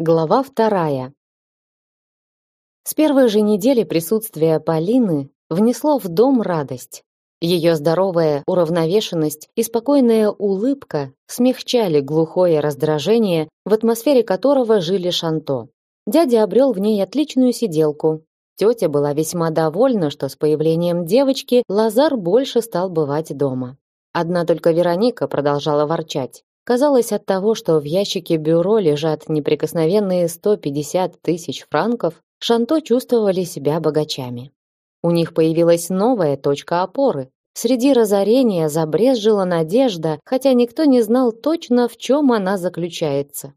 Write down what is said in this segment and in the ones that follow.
Глава вторая. С первой же недели присутствия Полины внесло в дом радость. Ее здоровая уравновешенность и спокойная улыбка смягчали глухое раздражение, в атмосфере которого жили Шанто. Дядя обрел в ней отличную сиделку. Тетя была весьма довольна, что с появлением девочки Лазар больше стал бывать дома. Одна только Вероника продолжала ворчать. Казалось, от того, что в ящике бюро лежат неприкосновенные 150 тысяч франков, Шанто чувствовали себя богачами. У них появилась новая точка опоры. Среди разорения забрезжила надежда, хотя никто не знал точно, в чем она заключается.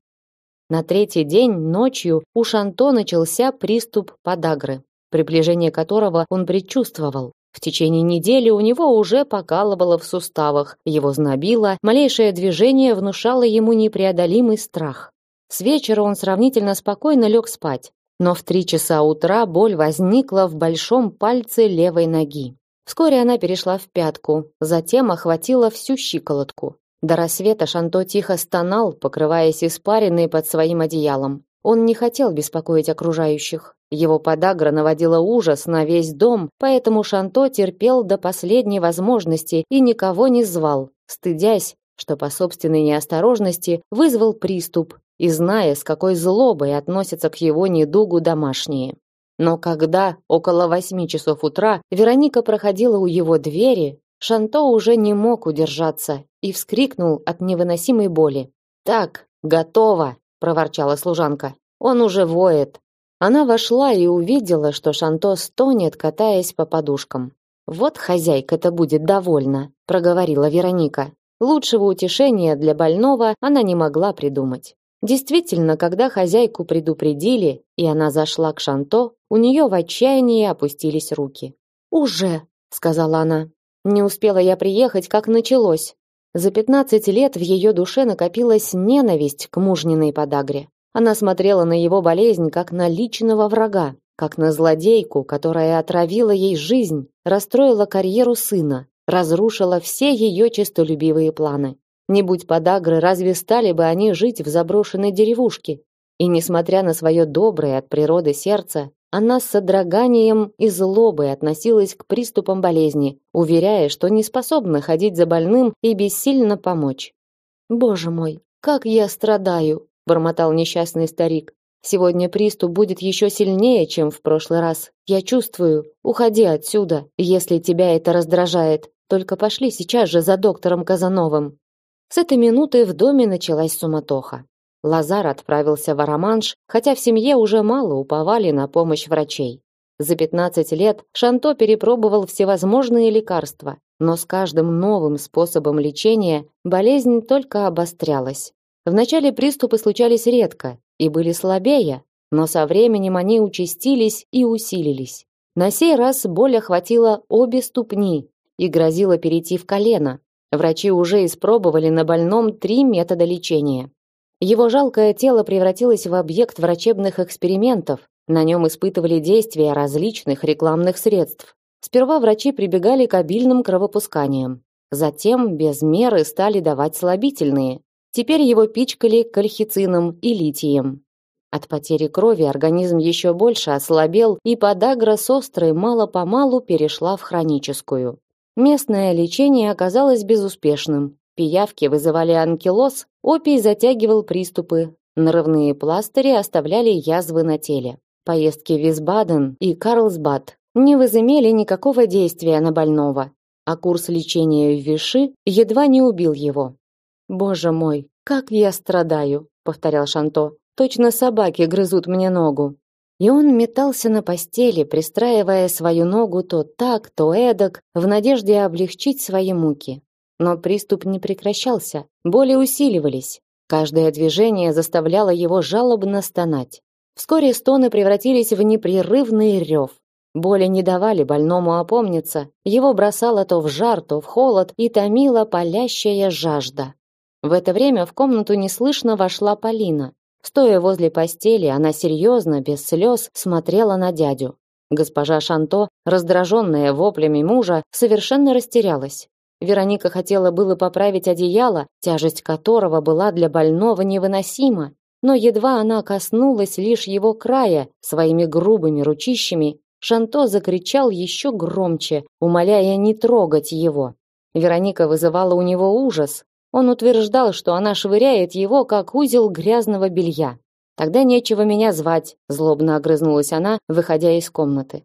На третий день ночью у Шанто начался приступ подагры, приближение которого он предчувствовал. В течение недели у него уже покалывало в суставах, его знобило, малейшее движение внушало ему непреодолимый страх. С вечера он сравнительно спокойно лег спать, но в три часа утра боль возникла в большом пальце левой ноги. Вскоре она перешла в пятку, затем охватила всю щиколотку. До рассвета Шанто тихо стонал, покрываясь испариной под своим одеялом. Он не хотел беспокоить окружающих. Его подагра наводила ужас на весь дом, поэтому Шанто терпел до последней возможности и никого не звал, стыдясь, что по собственной неосторожности вызвал приступ и зная, с какой злобой относятся к его недугу домашние. Но когда около восьми часов утра Вероника проходила у его двери, Шанто уже не мог удержаться и вскрикнул от невыносимой боли. «Так, готово!» Проворчала служанка. Он уже воет. Она вошла и увидела, что Шанто стонет, катаясь по подушкам. Вот хозяйка-то будет довольна, проговорила Вероника. Лучшего утешения для больного она не могла придумать. Действительно, когда хозяйку предупредили, и она зашла к Шанто, у нее в отчаянии опустились руки. "Уже", сказала она. "Не успела я приехать, как началось. За 15 лет в ее душе накопилась ненависть к мужниной подагре. Она смотрела на его болезнь как на личного врага, как на злодейку, которая отравила ей жизнь, расстроила карьеру сына, разрушила все ее честолюбивые планы. Не будь подагры, разве стали бы они жить в заброшенной деревушке? И несмотря на свое доброе от природы сердце, она с содроганием и злобой относилась к приступам болезни, уверяя, что не способна ходить за больным и бессильно помочь. «Боже мой, как я страдаю!» – бормотал несчастный старик. «Сегодня приступ будет еще сильнее, чем в прошлый раз. Я чувствую. Уходи отсюда, если тебя это раздражает. Только пошли сейчас же за доктором Казановым». С этой минуты в доме началась суматоха. Лазар отправился в Араманш, хотя в семье уже мало уповали на помощь врачей. За 15 лет Шанто перепробовал всевозможные лекарства, но с каждым новым способом лечения болезнь только обострялась. Вначале приступы случались редко и были слабее, но со временем они участились и усилились. На сей раз боль охватила обе ступни и грозила перейти в колено. Врачи уже испробовали на больном три метода лечения. Его жалкое тело превратилось в объект врачебных экспериментов. На нем испытывали действия различных рекламных средств. Сперва врачи прибегали к обильным кровопусканиям. Затем без меры стали давать слабительные. Теперь его пичкали кальхицином и литием. От потери крови организм еще больше ослабел, и подагра с острой мало-помалу перешла в хроническую. Местное лечение оказалось безуспешным. Пиявки вызывали анкилоз, опий затягивал приступы, нарывные пластыри оставляли язвы на теле. Поездки в Висбаден и Карлсбад не возымели никакого действия на больного, а курс лечения в Виши едва не убил его. «Боже мой, как я страдаю!» — повторял Шанто. «Точно собаки грызут мне ногу». И он метался на постели, пристраивая свою ногу то так, то эдак, в надежде облегчить свои муки. Но приступ не прекращался, боли усиливались. Каждое движение заставляло его жалобно стонать. Вскоре стоны превратились в непрерывный рев. Боли не давали больному опомниться, его бросало то в жар, то в холод и томила палящая жажда. В это время в комнату неслышно вошла Полина. Стоя возле постели, она серьезно, без слез, смотрела на дядю. Госпожа Шанто, раздраженная воплями мужа, совершенно растерялась. Вероника хотела было поправить одеяло, тяжесть которого была для больного невыносима. но едва она коснулась лишь его края своими грубыми ручищами, Шанто закричал еще громче, умоляя не трогать его. Вероника вызывала у него ужас. Он утверждал, что она швыряет его, как узел грязного белья. Тогда нечего меня звать, злобно огрызнулась она, выходя из комнаты.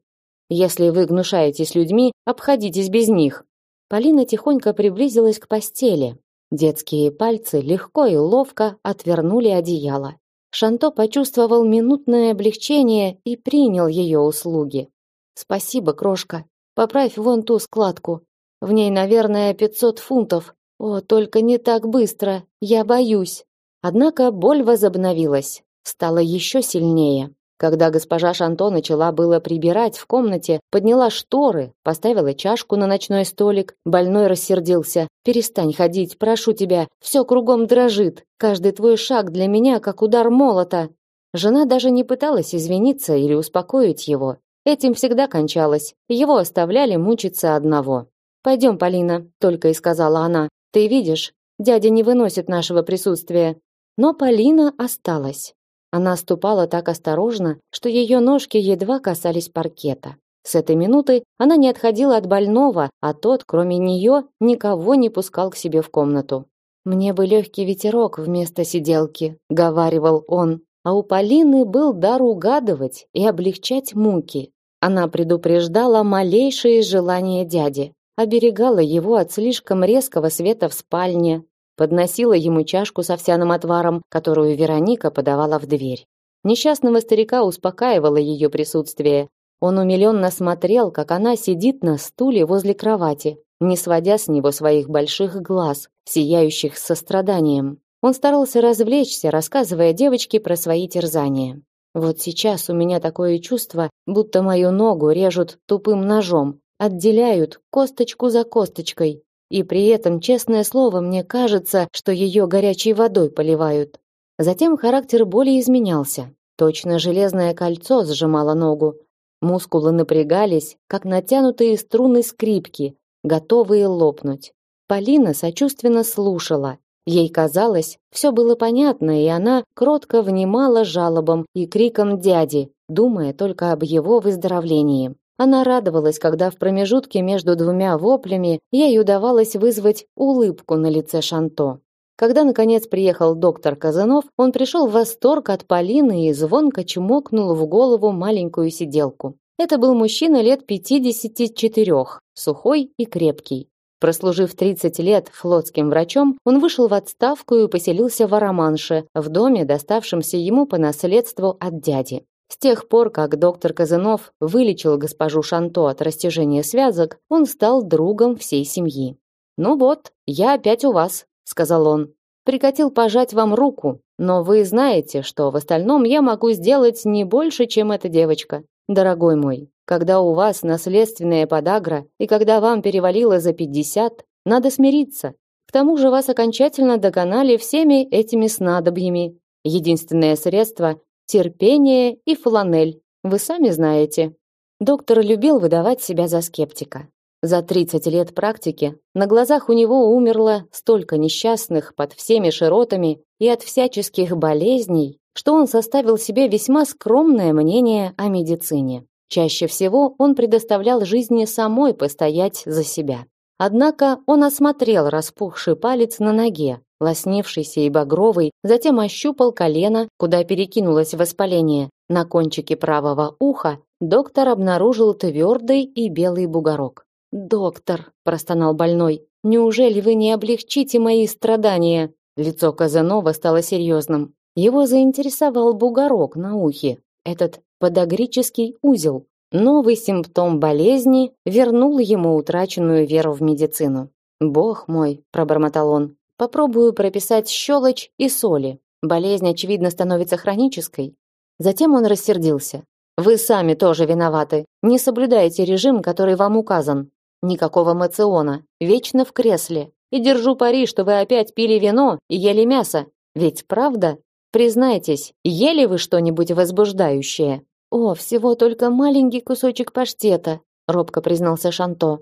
Если вы гнушаетесь людьми, обходитесь без них. Полина тихонько приблизилась к постели. Детские пальцы легко и ловко отвернули одеяло. Шанто почувствовал минутное облегчение и принял ее услуги. Спасибо, крошка. Поправь вон ту складку. В ней, наверное, пятьсот фунтов. О, только не так быстро. Я боюсь. Однако боль возобновилась, стала еще сильнее. Когда госпожа Шанто начала было прибирать в комнате, подняла шторы, поставила чашку на ночной столик, больной рассердился. «Перестань ходить, прошу тебя, все кругом дрожит. Каждый твой шаг для меня как удар молота». Жена даже не пыталась извиниться или успокоить его. Этим всегда кончалось. Его оставляли мучиться одного. «Пойдем, Полина», — только и сказала она. «Ты видишь, дядя не выносит нашего присутствия». Но Полина осталась. Она ступала так осторожно, что ее ножки едва касались паркета. С этой минуты она не отходила от больного, а тот, кроме нее, никого не пускал к себе в комнату. «Мне бы легкий ветерок вместо сиделки», — говаривал он. А у Полины был дар угадывать и облегчать муки. Она предупреждала малейшие желания дяди, оберегала его от слишком резкого света в спальне, подносила ему чашку с овсяным отваром, которую Вероника подавала в дверь. Несчастного старика успокаивало ее присутствие. Он умиленно смотрел, как она сидит на стуле возле кровати, не сводя с него своих больших глаз, сияющих состраданием. Он старался развлечься, рассказывая девочке про свои терзания. Вот сейчас у меня такое чувство, будто мою ногу режут тупым ножом, отделяют косточку за косточкой, и при этом, честное слово, мне кажется, что ее горячей водой поливают. Затем характер боли изменялся. Точно железное кольцо сжимало ногу. Мускулы напрягались, как натянутые струны скрипки, готовые лопнуть. Полина сочувственно слушала. Ей казалось, все было понятно, и она кротко внимала жалобам и крикам дяди, думая только об его выздоровлении. Она радовалась, когда в промежутке между двумя воплями ей удавалось вызвать улыбку на лице Шанто. Когда наконец приехал доктор Казанов, он пришел в восторг от Полины и звонко чмокнул в голову маленькую сиделку. Это был мужчина лет 54, сухой и крепкий. Прослужив 30 лет флотским врачом, он вышел в отставку и поселился в Араманше, в доме, доставшемся ему по наследству от дяди. С тех пор, как доктор Казанов вылечил госпожу Шанто от растяжения связок, он стал другом всей семьи. «Ну вот, я опять у вас», — сказал он. «Прикатил пожать вам руку, но вы знаете, что в остальном я могу сделать не больше, чем эта девочка. Дорогой мой, когда у вас наследственная подагра и когда вам перевалило за пятьдесят, надо смириться. К тому же вас окончательно доконали всеми этими снадобьями. Единственное средство терпение и фланель. Вы сами знаете. Доктор любил выдавать себя за скептика. За 30 лет практики на глазах у него умерло столько несчастных под всеми широтами и от всяческих болезней, что он составил себе весьма скромное мнение о медицине. Чаще всего он предоставлял жизни самой постоять за себя. Однако он осмотрел распухший палец на ноге, лоснившийся и багровый, затем ощупал колено, куда перекинулось воспаление. На кончике правого уха доктор обнаружил твердый и белый бугорок. «Доктор», – простонал больной, – «неужели вы не облегчите мои страдания?» Лицо Казанова стало серьезным. Его заинтересовал бугорок на ухе, этот подагрический узел. Новый симптом болезни вернул ему утраченную веру в медицину. «Бог мой», – пробормотал он, Попробую прописать щелочь и соли. Болезнь, очевидно, становится хронической. Затем он рассердился. Вы сами тоже виноваты. Не соблюдаете режим, который вам указан. Никакого мациона. Вечно в кресле. И держу пари, что вы опять пили вино и ели мясо. Ведь правда? Признайтесь, ели вы что-нибудь возбуждающее? О, всего только маленький кусочек паштета, робко признался Шанто.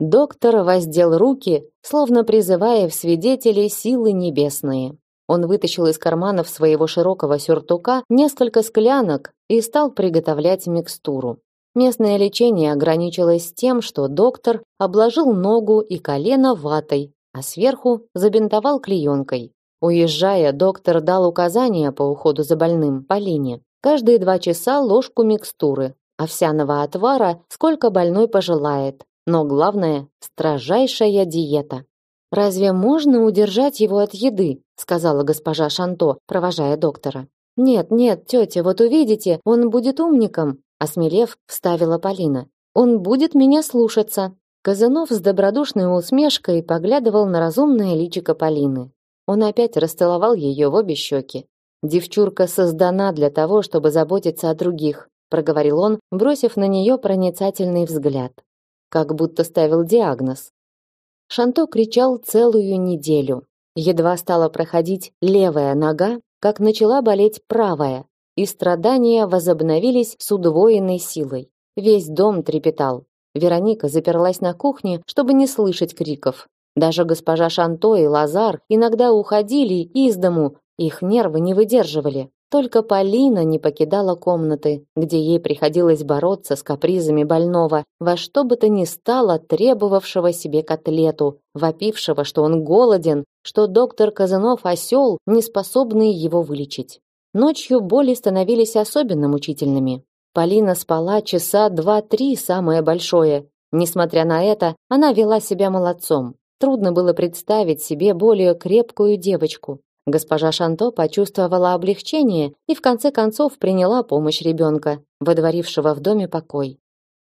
Доктор воздел руки, словно призывая в свидетели силы небесные. Он вытащил из карманов своего широкого сюртука несколько склянок и стал приготовлять микстуру. Местное лечение ограничилось тем, что доктор обложил ногу и колено ватой, а сверху забинтовал клеенкой. Уезжая, доктор дал указания по уходу за больным Полине. Каждые два часа ложку микстуры, овсяного отвара, сколько больной пожелает. Но главное – строжайшая диета. «Разве можно удержать его от еды?» – сказала госпожа Шанто, провожая доктора. «Нет, нет, тетя, вот увидите, он будет умником», – осмелев, вставила Полина. «Он будет меня слушаться». Казанов с добродушной усмешкой поглядывал на разумное личико Полины. Он опять расцеловал ее в обе щеки. Девчурка создана для того, чтобы заботиться о других, проговорил он, бросив на нее проницательный взгляд, как будто ставил диагноз. Шанто кричал целую неделю. Едва стала проходить левая нога, как начала болеть правая, и страдания возобновились с удвоенной силой. Весь дом трепетал. Вероника заперлась на кухне, чтобы не слышать криков. Даже госпожа Шанто и Лазар иногда уходили из дому, их нервы не выдерживали. Только Полина не покидала комнаты, где ей приходилось бороться с капризами больного, во что бы то ни стало требовавшего себе котлету, вопившего, что он голоден, что доктор Казанов осел, не способный его вылечить. Ночью боли становились особенно мучительными. Полина спала часа два-три, самое большое. Несмотря на это, она вела себя молодцом. Трудно было представить себе более крепкую девочку. Госпожа Шанто почувствовала облегчение и в конце концов приняла помощь ребенка, водворившего в доме покой.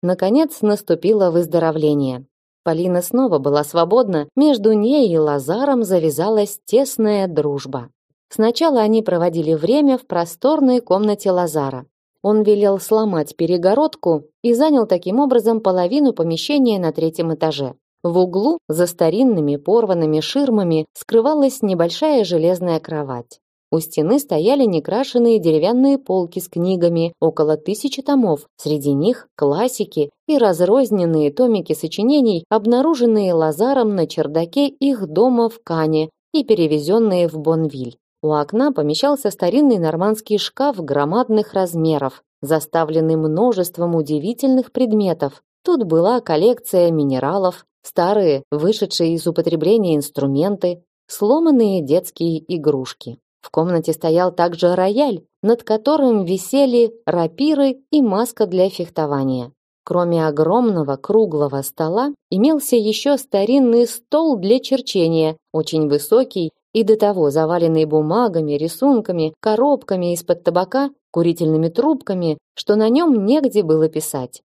Наконец наступило выздоровление. Полина снова была свободна, между ней и Лазаром завязалась тесная дружба. Сначала они проводили время в просторной комнате Лазара. Он велел сломать перегородку и занял таким образом половину помещения на третьем этаже. В углу, за старинными порванными ширмами, скрывалась небольшая железная кровать. У стены стояли некрашенные деревянные полки с книгами, около тысячи томов, среди них классики и разрозненные томики сочинений, обнаруженные Лазаром на чердаке их дома в Кане и перевезенные в Бонвиль. У окна помещался старинный нормандский шкаф громадных размеров, заставленный множеством удивительных предметов. Тут была коллекция минералов, старые, вышедшие из употребления инструменты, сломанные детские игрушки. В комнате стоял также рояль, над которым висели рапиры и маска для фехтования. Кроме огромного круглого стола, имелся еще старинный стол для черчения, очень высокий и до того заваленный бумагами, рисунками, коробками из-под табака, курительными трубками, что на нем негде было писать.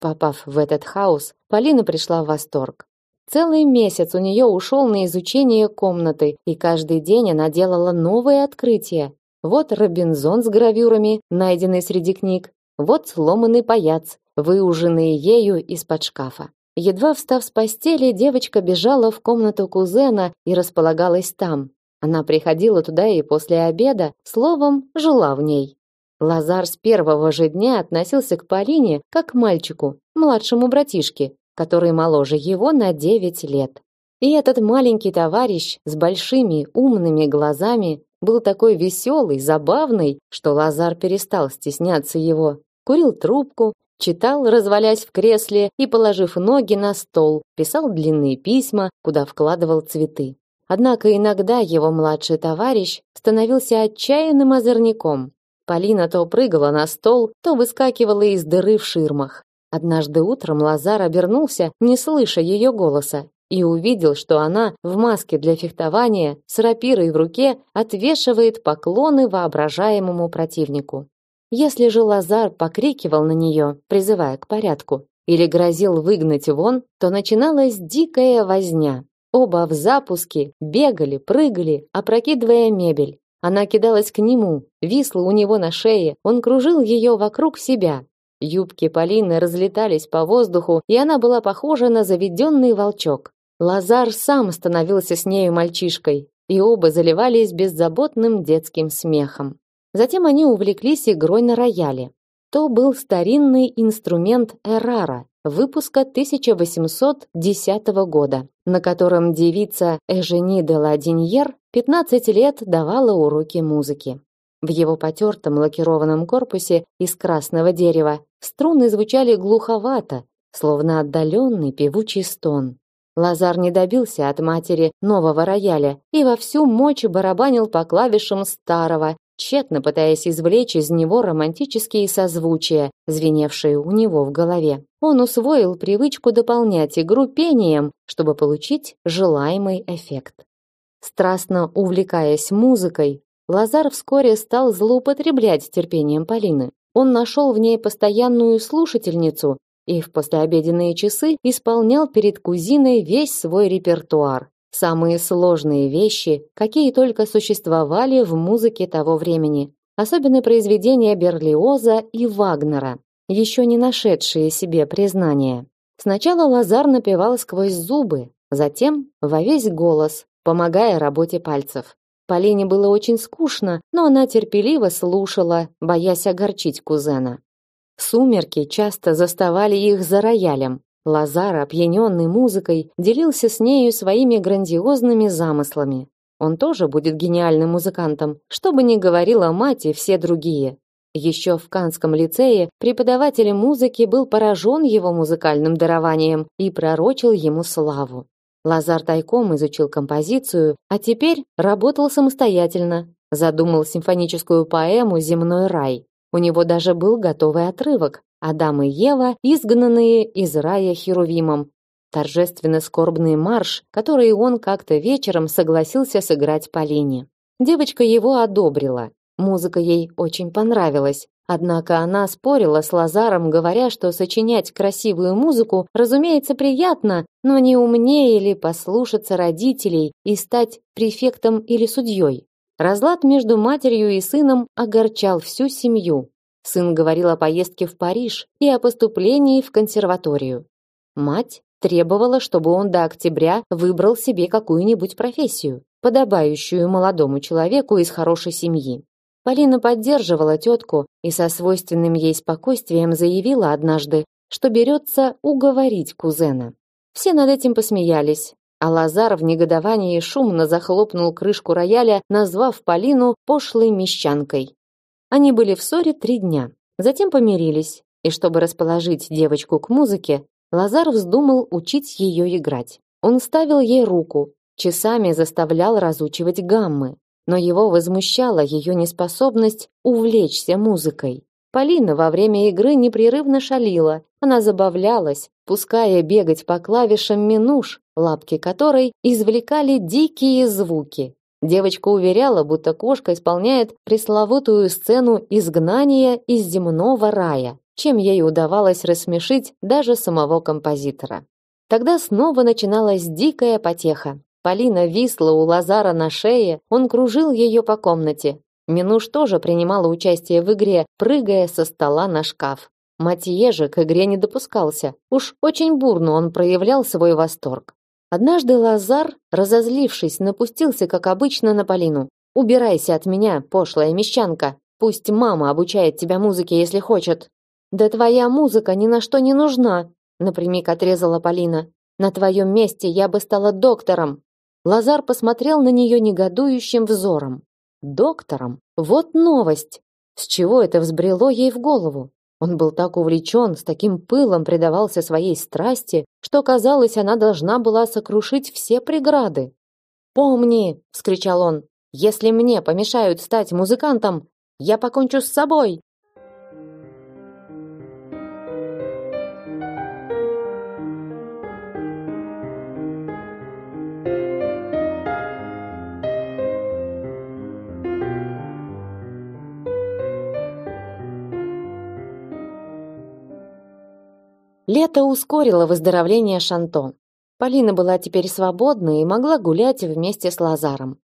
Попав в этот хаос, Полина пришла в восторг. Целый месяц у нее ушел на изучение комнаты, и каждый день она делала новые открытия. Вот Робинзон с гравюрами, найденный среди книг, вот сломанный паяц, выуженный ею из-под шкафа. Едва встав с постели, девочка бежала в комнату кузена и располагалась там. Она приходила туда и после обеда, словом, жила в ней. Лазар с первого же дня относился к Полине как к мальчику, младшему братишке, который моложе его на девять лет. И этот маленький товарищ с большими умными глазами был такой веселый, забавный, что Лазар перестал стесняться его. Курил трубку, читал, развалясь в кресле и положив ноги на стол, писал длинные письма, куда вкладывал цветы. Однако иногда его младший товарищ становился отчаянным озорником. Полина то прыгала на стол, то выскакивала из дыры в ширмах. Однажды утром Лазар обернулся, не слыша ее голоса, и увидел, что она в маске для фехтования с рапирой в руке отвешивает поклоны воображаемому противнику. Если же Лазар покрикивал на нее, призывая к порядку, или грозил выгнать вон, то начиналась дикая возня. Оба в запуске бегали, прыгали, опрокидывая мебель. Она кидалась к нему, висла у него на шее, он кружил ее вокруг себя. Юбки Полины разлетались по воздуху, и она была похожа на заведенный волчок. Лазар сам становился с нею мальчишкой, и оба заливались беззаботным детским смехом. Затем они увлеклись игрой на рояле. То был старинный инструмент Эрара выпуска 1810 года, на котором девица Эжени де Ладиньер 15 лет давала уроки музыки. В его потертом лакированном корпусе из красного дерева струны звучали глуховато, словно отдаленный певучий стон. Лазар не добился от матери нового рояля и во всю мощь барабанил по клавишам старого, тщетно пытаясь извлечь из него романтические созвучия, звеневшие у него в голове. Он усвоил привычку дополнять игру пением, чтобы получить желаемый эффект. Страстно увлекаясь музыкой, Лазар вскоре стал злоупотреблять терпением Полины. Он нашел в ней постоянную слушательницу и в послеобеденные часы исполнял перед кузиной весь свой репертуар. Самые сложные вещи, какие только существовали в музыке того времени. Особенно произведения Берлиоза и Вагнера, еще не нашедшие себе признания. Сначала Лазар напевал сквозь зубы, затем во весь голос, помогая работе пальцев. Полине было очень скучно, но она терпеливо слушала, боясь огорчить кузена. Сумерки часто заставали их за роялем. Лазар, опьяненный музыкой, делился с нею своими грандиозными замыслами. Он тоже будет гениальным музыкантом, что бы ни говорила мать и все другие. Еще в Канском лицее преподаватель музыки был поражен его музыкальным дарованием и пророчил ему славу. Лазар тайком изучил композицию, а теперь работал самостоятельно. Задумал симфоническую поэму «Земной рай». У него даже был готовый отрывок «Адам и Ева, изгнанные из рая Херувимом». Торжественно скорбный марш, который он как-то вечером согласился сыграть Полине. Девочка его одобрила. Музыка ей очень понравилась, Однако она спорила с Лазаром, говоря, что сочинять красивую музыку, разумеется, приятно, но не умнее ли послушаться родителей и стать префектом или судьей. Разлад между матерью и сыном огорчал всю семью. Сын говорил о поездке в Париж и о поступлении в консерваторию. Мать требовала, чтобы он до октября выбрал себе какую-нибудь профессию, подобающую молодому человеку из хорошей семьи. Полина поддерживала тетку и со свойственным ей спокойствием заявила однажды, что берется уговорить кузена. Все над этим посмеялись, а Лазар в негодовании шумно захлопнул крышку рояля, назвав Полину пошлой мещанкой. Они были в ссоре три дня, затем помирились, и чтобы расположить девочку к музыке, Лазар вздумал учить ее играть. Он ставил ей руку, часами заставлял разучивать гаммы но его возмущала ее неспособность увлечься музыкой. Полина во время игры непрерывно шалила. Она забавлялась, пуская бегать по клавишам минуш, лапки которой извлекали дикие звуки. Девочка уверяла, будто кошка исполняет пресловутую сцену изгнания из земного рая, чем ей удавалось рассмешить даже самого композитора. Тогда снова начиналась дикая потеха. Полина висла у Лазара на шее, он кружил ее по комнате. Минуш тоже принимала участие в игре, прыгая со стола на шкаф. Матье же к игре не допускался. Уж очень бурно он проявлял свой восторг. Однажды Лазар, разозлившись, напустился, как обычно, на Полину. «Убирайся от меня, пошлая мещанка. Пусть мама обучает тебя музыке, если хочет». «Да твоя музыка ни на что не нужна», напрямик отрезала Полина. «На твоем месте я бы стала доктором, Лазар посмотрел на нее негодующим взором. Доктором? Вот новость! С чего это взбрело ей в голову? Он был так увлечен, с таким пылом предавался своей страсти, что казалось, она должна была сокрушить все преграды. "Помни", вскричал он. "Если мне помешают стать музыкантом, я покончу с собой". Лето ускорило выздоровление Шанто. Полина была теперь свободна и могла гулять вместе с Лазаром.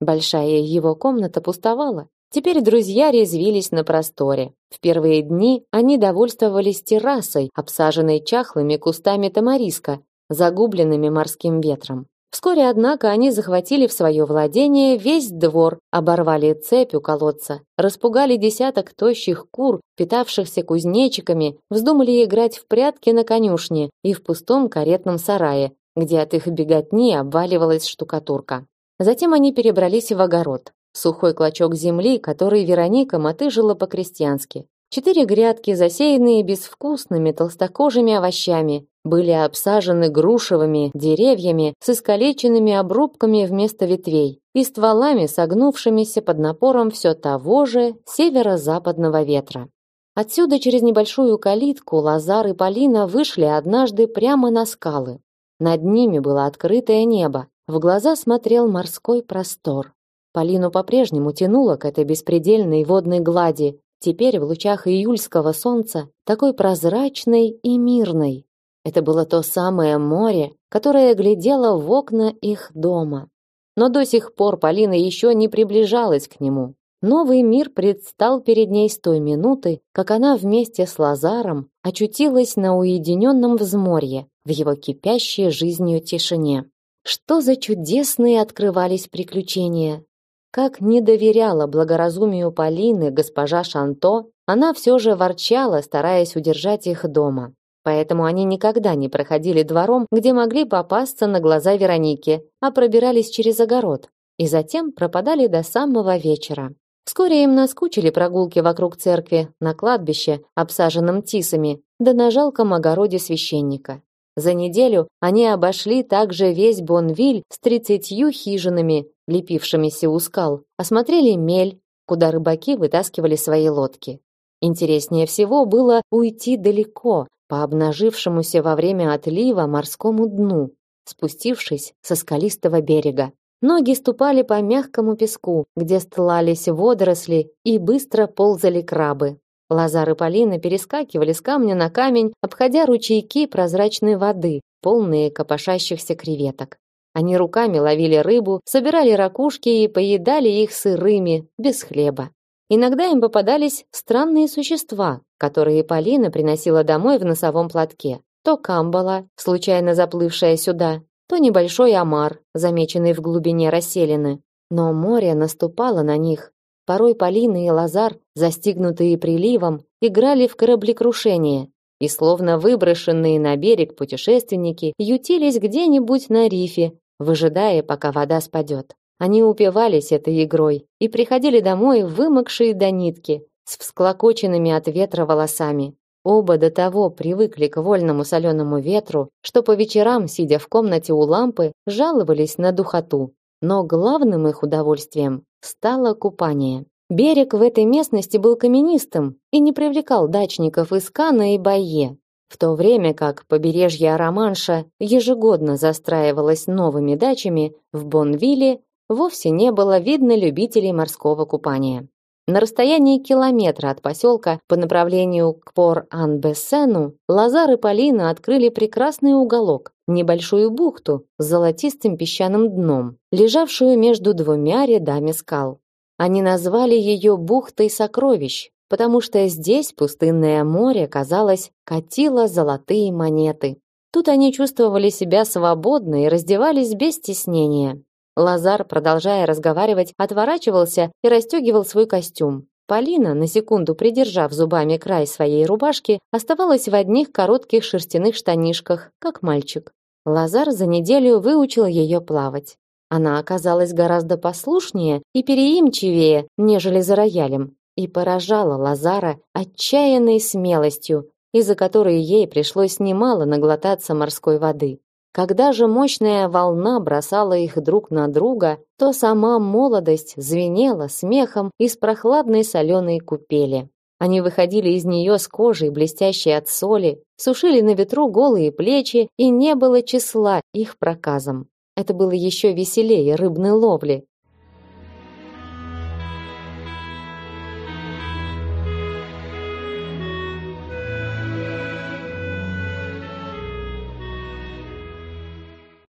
Большая его комната пустовала. Теперь друзья резвились на просторе. В первые дни они довольствовались террасой, обсаженной чахлыми кустами тамариска, загубленными морским ветром. Вскоре, однако, они захватили в свое владение весь двор, оборвали цепь у колодца, распугали десяток тощих кур, питавшихся кузнечиками, вздумали играть в прятки на конюшне и в пустом каретном сарае, где от их беготни обваливалась штукатурка. Затем они перебрались в огород, сухой клочок земли, который Вероника мотыжила по-крестьянски. Четыре грядки, засеянные безвкусными толстокожими овощами, были обсажены грушевыми деревьями с искалеченными обрубками вместо ветвей и стволами, согнувшимися под напором все того же северо-западного ветра. Отсюда через небольшую калитку Лазар и Полина вышли однажды прямо на скалы. Над ними было открытое небо, в глаза смотрел морской простор. Полину по-прежнему тянуло к этой беспредельной водной глади, теперь в лучах июльского солнца, такой прозрачной и мирной. Это было то самое море, которое глядело в окна их дома. Но до сих пор Полина еще не приближалась к нему. Новый мир предстал перед ней с той минуты, как она вместе с Лазаром очутилась на уединенном взморье, в его кипящей жизнью тишине. Что за чудесные открывались приключения! Как не доверяла благоразумию Полины госпожа Шанто, она все же ворчала, стараясь удержать их дома. Поэтому они никогда не проходили двором, где могли попасться на глаза Веронике, а пробирались через огород и затем пропадали до самого вечера. Вскоре им наскучили прогулки вокруг церкви, на кладбище, обсаженном тисами, да на жалком огороде священника. За неделю они обошли также весь Бонвиль с тридцатью хижинами, лепившимися у скал, осмотрели мель, куда рыбаки вытаскивали свои лодки. Интереснее всего было уйти далеко, по обнажившемуся во время отлива морскому дну, спустившись со скалистого берега. Ноги ступали по мягкому песку, где стлались водоросли и быстро ползали крабы. Лазар и Полина перескакивали с камня на камень, обходя ручейки прозрачной воды, полные копошащихся креветок. Они руками ловили рыбу, собирали ракушки и поедали их сырыми, без хлеба. Иногда им попадались странные существа, которые Полина приносила домой в носовом платке. То камбала, случайно заплывшая сюда, то небольшой омар, замеченный в глубине расселины. Но море наступало на них. Порой Полина и Лазар, застигнутые приливом, играли в кораблекрушение, и словно выброшенные на берег путешественники ютились где-нибудь на рифе, выжидая, пока вода спадет. Они упивались этой игрой и приходили домой вымокшие до нитки, с всклокоченными от ветра волосами. Оба до того привыкли к вольному соленому ветру, что по вечерам, сидя в комнате у лампы, жаловались на духоту. Но главным их удовольствием стало купание. Берег в этой местности был каменистым и не привлекал дачников из Кана и Байе, в то время как побережье Араманша ежегодно застраивалось новыми дачами, в Бонвилле вовсе не было видно любителей морского купания. На расстоянии километра от поселка по направлению к Пор-Ан-Бессену Лазар и Полина открыли прекрасный уголок, небольшую бухту с золотистым песчаным дном, лежавшую между двумя рядами скал. Они назвали ее бухтой сокровищ, потому что здесь пустынное море, казалось, катило золотые монеты. Тут они чувствовали себя свободно и раздевались без стеснения. Лазар, продолжая разговаривать, отворачивался и расстегивал свой костюм. Полина, на секунду придержав зубами край своей рубашки, оставалась в одних коротких шерстяных штанишках, как мальчик. Лазар за неделю выучил ее плавать. Она оказалась гораздо послушнее и переимчивее, нежели за роялем, и поражала Лазара отчаянной смелостью, из-за которой ей пришлось немало наглотаться морской воды. Когда же мощная волна бросала их друг на друга, то сама молодость звенела смехом из прохладной соленой купели. Они выходили из нее с кожей, блестящей от соли, сушили на ветру голые плечи, и не было числа их проказам. Это было еще веселее рыбной ловли.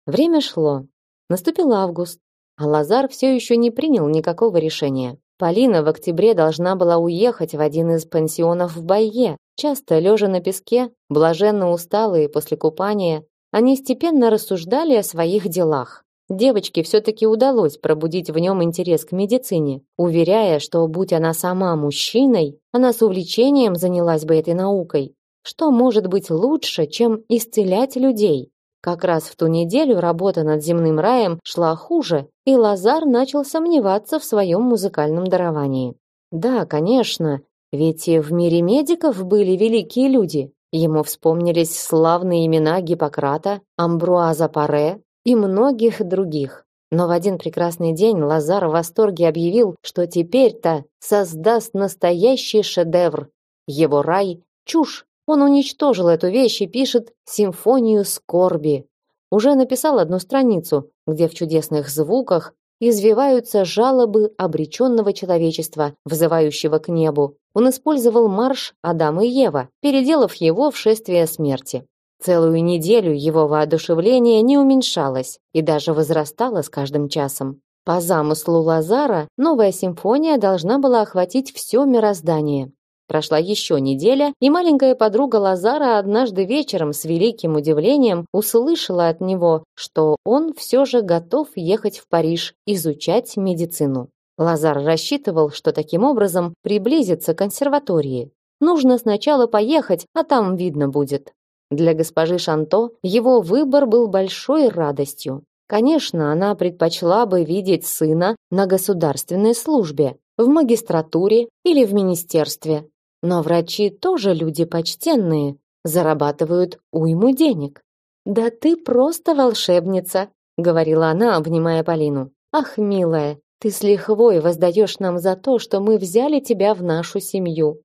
Время шло. Наступил август, а Лазар все еще не принял никакого решения. Полина в октябре должна была уехать в один из пансионов в Байе. Часто лежа на песке, блаженно усталые после купания, они степенно рассуждали о своих делах. Девочке все-таки удалось пробудить в нем интерес к медицине, уверяя, что, будь она сама мужчиной, она с увлечением занялась бы этой наукой. Что может быть лучше, чем исцелять людей? Как раз в ту неделю работа над земным раем шла хуже, и Лазар начал сомневаться в своем музыкальном даровании. Да, конечно, ведь и в мире медиков были великие люди. Ему вспомнились славные имена Гиппократа, Амбруаза Паре и многих других. Но в один прекрасный день Лазар в восторге объявил, что теперь-то создаст настоящий шедевр. Его рай – чушь, он уничтожил эту вещь и пишет симфонию скорби. Уже написал одну страницу, где в чудесных звуках извиваются жалобы обреченного человечества, взывающего к небу. Он использовал марш Адама и Ева, переделав его в шествие смерти. Целую неделю его воодушевление не уменьшалось и даже возрастало с каждым часом. По замыслу Лазара новая симфония должна была охватить все мироздание. Прошла еще неделя, и маленькая подруга Лазара однажды вечером с великим удивлением услышала от него, что он все же готов ехать в Париж изучать медицину. Лазар рассчитывал, что таким образом приблизится к консерватории. Нужно сначала поехать, а там видно будет. Для госпожи Шанто его выбор был большой радостью. Конечно, она предпочла бы видеть сына на государственной службе, в магистратуре или в министерстве, но врачи тоже люди почтенные, зарабатывают уйму денег. Да ты просто волшебница, говорила она, обнимая Полину. Ах, милая, ты с лихвой воздаешь нам за то, что мы взяли тебя в нашу семью.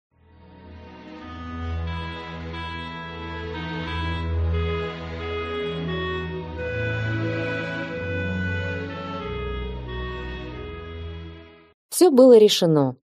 Все было решено.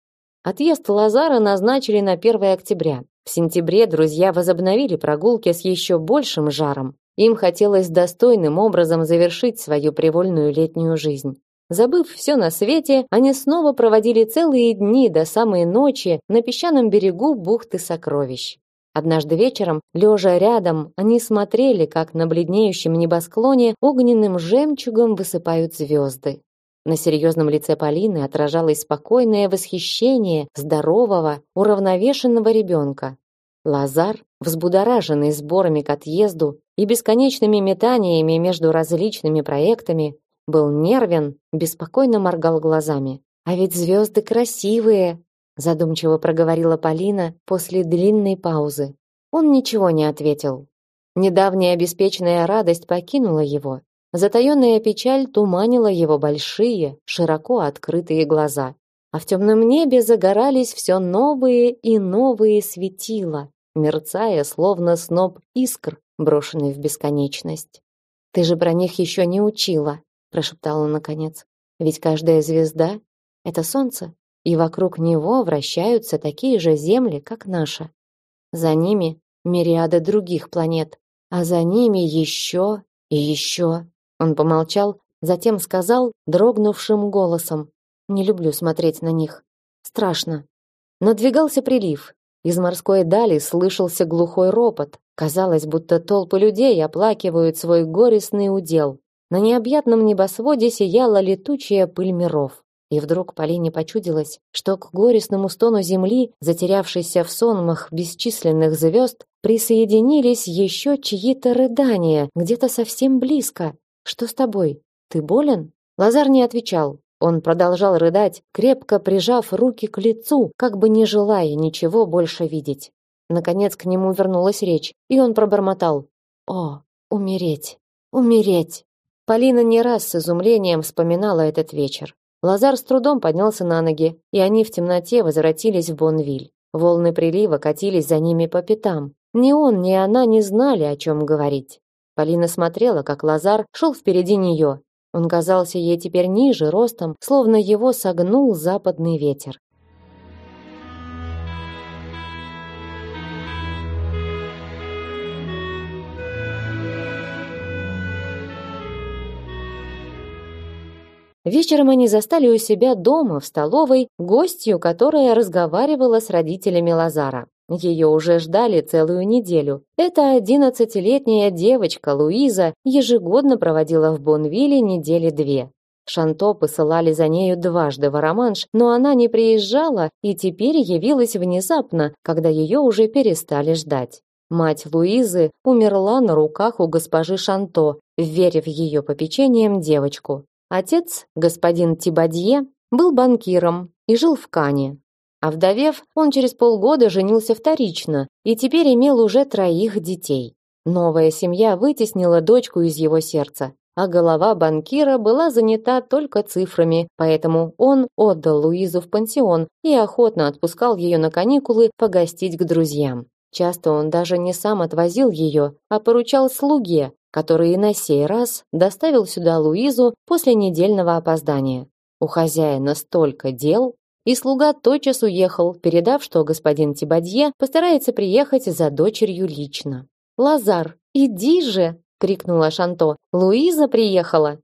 Отъезд Лазара назначили на 1 октября. В сентябре друзья возобновили прогулки с еще большим жаром. Им хотелось достойным образом завершить свою привольную летнюю жизнь. Забыв все на свете, они снова проводили целые дни до самой ночи на песчаном берегу бухты Сокровищ. Однажды вечером, лежа рядом, они смотрели, как на бледнеющем небосклоне огненным жемчугом высыпают звезды. На серьезном лице Полины отражалось спокойное восхищение здорового, уравновешенного ребенка. Лазар, взбудораженный сборами к отъезду и бесконечными метаниями между различными проектами, был нервен, беспокойно моргал глазами. «А ведь звезды красивые!» задумчиво проговорила Полина после длинной паузы. Он ничего не ответил. Недавняя беспечная радость покинула его, Затаённая печаль туманила его большие, широко открытые глаза. А в темном небе загорались все новые и новые светила, мерцая, словно сноп искр, брошенный в бесконечность. «Ты же про них еще не учила», — прошептал он наконец. «Ведь каждая звезда — это солнце, и вокруг него вращаются такие же земли, как наша. За ними мириады других планет, а за ними еще и еще. Он помолчал, затем сказал дрогнувшим голосом: "Не люблю смотреть на них. Страшно". Надвигался прилив. Из морской дали слышался глухой ропот. Казалось, будто толпы людей оплакивают свой горестный удел. На необъятном небосводе сияла летучая пыль миров. И вдруг Полине почудилось, что к горестному стону земли, затерявшейся в сонмах бесчисленных звезд, присоединились еще чьи-то рыдания, где-то совсем близко. Что с тобой? Ты болен? Лазар не отвечал. Он продолжал рыдать, крепко прижав руки к лицу, как бы не желая ничего больше видеть. Наконец к нему вернулась речь, и он пробормотал: "О, умереть, умереть". Полина не раз с изумлением вспоминала этот вечер. Лазар с трудом поднялся на ноги, и они в темноте возвратились в Бонвиль. Волны прилива катились за ними по пятам. Ни он, ни она не знали, о чем говорить. Полина смотрела, как Лазар шел впереди нее. Он казался ей теперь ниже ростом, словно его согнул западный ветер. Вечером они застали у себя дома в столовой гостью, которая разговаривала с родителями Лазара. Ее уже ждали целую неделю. Эта одиннадцатилетняя девочка Луиза ежегодно проводила в Бонвилле недели две. Шанто посылали за нею дважды в Араманш, но она не приезжала и теперь явилась внезапно, когда ее уже перестали ждать. Мать Луизы умерла на руках у госпожи Шанто, верив ее попечением девочку. Отец, господин Тибадье, был банкиром и жил в Кане. А вдовев, он через полгода женился вторично и теперь имел уже троих детей. Новая семья вытеснила дочку из его сердца, а голова банкира была занята только цифрами, поэтому он отдал Луизу в пансион и охотно отпускал ее на каникулы погостить к друзьям. Часто он даже не сам отвозил ее, а поручал слуге, который и на сей раз доставил сюда Луизу после недельного опоздания. У хозяина столько дел, и слуга тотчас уехал, передав, что господин Тибадье постарается приехать за дочерью лично. «Лазар, иди же!» — крикнула Шанто. «Луиза приехала!»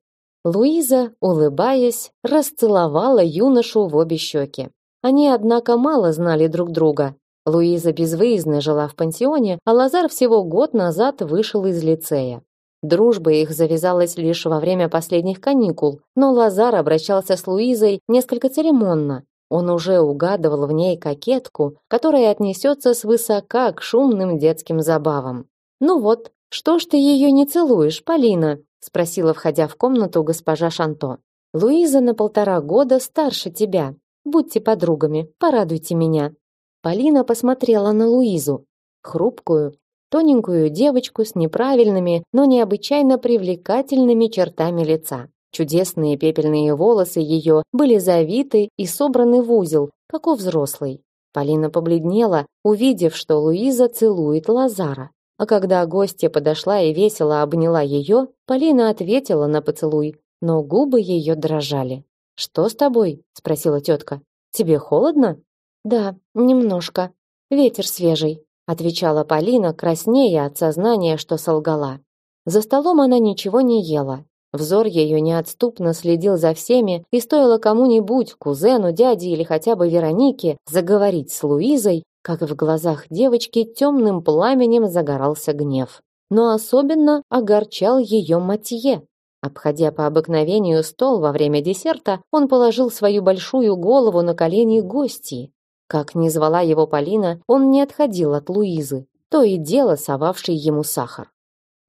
Луиза, улыбаясь, расцеловала юношу в обе щеки. Они, однако, мало знали друг друга, Луиза безвыездно жила в пансионе, а Лазар всего год назад вышел из лицея. Дружба их завязалась лишь во время последних каникул, но Лазар обращался с Луизой несколько церемонно. Он уже угадывал в ней кокетку, которая отнесется свысока к шумным детским забавам. «Ну вот, что ж ты ее не целуешь, Полина?» спросила, входя в комнату госпожа Шанто. «Луиза на полтора года старше тебя. Будьте подругами, порадуйте меня». Полина посмотрела на Луизу, хрупкую, тоненькую девочку с неправильными, но необычайно привлекательными чертами лица. Чудесные пепельные волосы ее были завиты и собраны в узел, как у взрослой. Полина побледнела, увидев, что Луиза целует Лазара. А когда гостья подошла и весело обняла ее, Полина ответила на поцелуй, но губы ее дрожали. «Что с тобой?» – спросила тетка. «Тебе холодно?» Да, немножко. Ветер свежий, отвечала Полина, краснея от сознания, что солгала. За столом она ничего не ела. Взор ее неотступно следил за всеми, и стоило кому-нибудь, кузену, дяде или хотя бы Веронике, заговорить с Луизой, как в глазах девочки темным пламенем загорался гнев. Но особенно огорчал ее Матье. Обходя по обыкновению стол во время десерта, он положил свою большую голову на колени гостей, как ни звала его Полина, он не отходил от Луизы, то и дело совавшей ему сахар.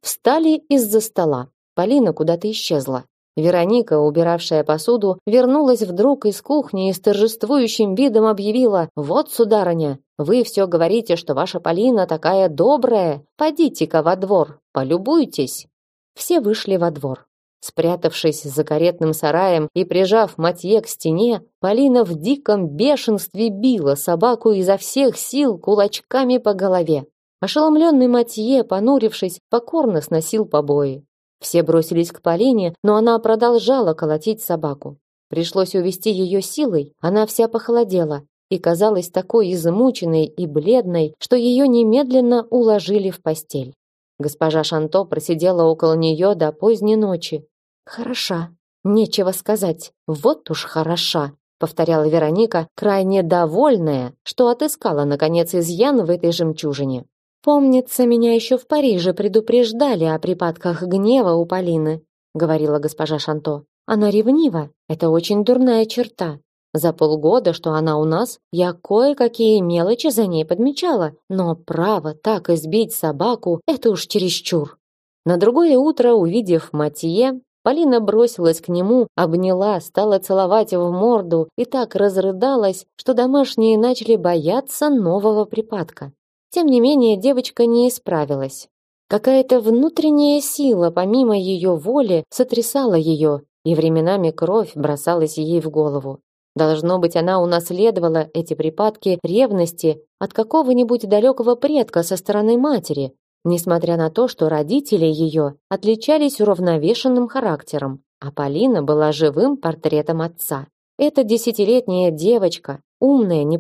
Встали из-за стола. Полина куда-то исчезла. Вероника, убиравшая посуду, вернулась вдруг из кухни и с торжествующим видом объявила: "Вот, сударыня, вы все говорите, что ваша Полина такая добрая. Подите-ка во двор, полюбуйтесь". Все вышли во двор. Спрятавшись за каретным сараем и прижав Матье к стене, Полина в диком бешенстве била собаку изо всех сил кулачками по голове. Ошеломленный Матье, понурившись, покорно сносил побои. Все бросились к Полине, но она продолжала колотить собаку. Пришлось увести ее силой, она вся похолодела и казалась такой измученной и бледной, что ее немедленно уложили в постель. Госпожа Шанто просидела около нее до поздней ночи, Хороша. Нечего сказать. Вот уж хороша, повторяла Вероника, крайне довольная, что отыскала наконец изъян в этой жемчужине. Помнится, меня еще в Париже предупреждали о припадках гнева у Полины, говорила госпожа Шанто. Она ревнива. Это очень дурная черта. За полгода, что она у нас, я кое-какие мелочи за ней подмечала, но право так избить собаку это уж чересчур. На другое утро, увидев Матье, Полина бросилась к нему, обняла, стала целовать его в морду и так разрыдалась, что домашние начали бояться нового припадка. Тем не менее, девочка не исправилась. Какая-то внутренняя сила, помимо ее воли, сотрясала ее, и временами кровь бросалась ей в голову. Должно быть, она унаследовала эти припадки ревности от какого-нибудь далекого предка со стороны матери, несмотря на то, что родители ее отличались уравновешенным характером, а Полина была живым портретом отца. Эта десятилетняя девочка, умная не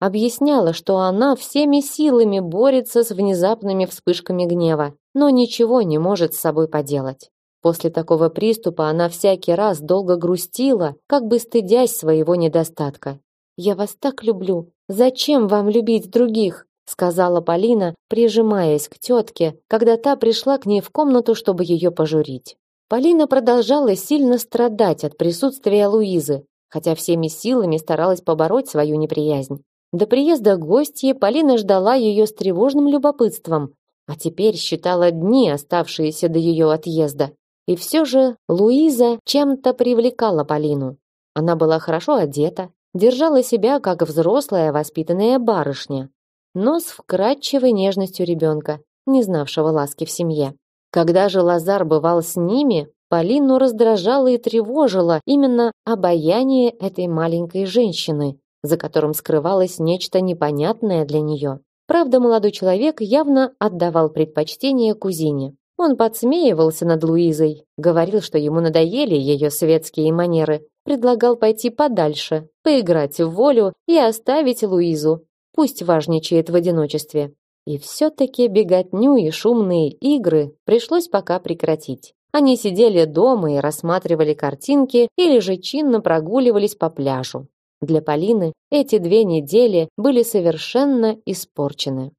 объясняла, что она всеми силами борется с внезапными вспышками гнева, но ничего не может с собой поделать. После такого приступа она всякий раз долго грустила, как бы стыдясь своего недостатка. «Я вас так люблю. Зачем вам любить других? сказала Полина, прижимаясь к тетке, когда та пришла к ней в комнату, чтобы ее пожурить. Полина продолжала сильно страдать от присутствия Луизы, хотя всеми силами старалась побороть свою неприязнь. До приезда гостьи Полина ждала ее с тревожным любопытством, а теперь считала дни, оставшиеся до ее отъезда. И все же Луиза чем-то привлекала Полину. Она была хорошо одета, держала себя как взрослая воспитанная барышня, но с вкрадчивой нежностью ребенка, не знавшего ласки в семье. Когда же Лазар бывал с ними, Полину раздражало и тревожило именно обаяние этой маленькой женщины, за которым скрывалось нечто непонятное для нее. Правда, молодой человек явно отдавал предпочтение кузине. Он подсмеивался над Луизой, говорил, что ему надоели ее светские манеры, предлагал пойти подальше, поиграть в волю и оставить Луизу. Пусть важничает в одиночестве. И все-таки беготню и шумные игры пришлось пока прекратить. Они сидели дома и рассматривали картинки или же чинно прогуливались по пляжу. Для Полины эти две недели были совершенно испорчены.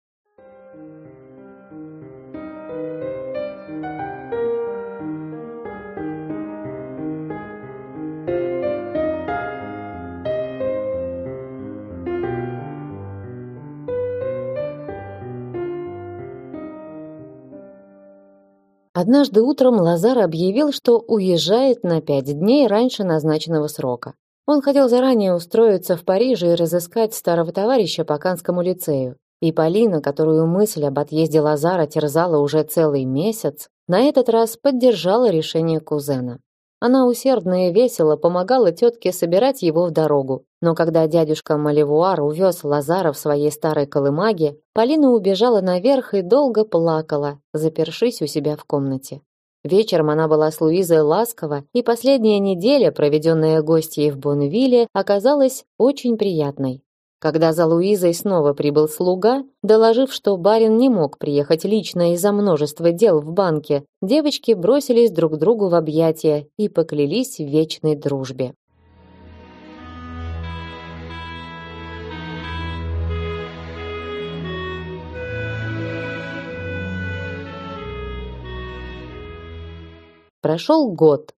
Однажды утром Лазар объявил, что уезжает на пять дней раньше назначенного срока. Он хотел заранее устроиться в Париже и разыскать старого товарища по Канскому лицею. И Полина, которую мысль об отъезде Лазара терзала уже целый месяц, на этот раз поддержала решение кузена. Она усердно и весело помогала тетке собирать его в дорогу. Но когда дядюшка Маливуар увез Лазара в своей старой колымаге, Полина убежала наверх и долго плакала, запершись у себя в комнате. Вечером она была с Луизой ласкова, и последняя неделя, проведенная гостьей в Бонвилле, оказалась очень приятной. Когда за Луизой снова прибыл слуга, доложив, что барин не мог приехать лично из-за множества дел в банке, девочки бросились друг другу в объятия и поклялись в вечной дружбе. Прошел год.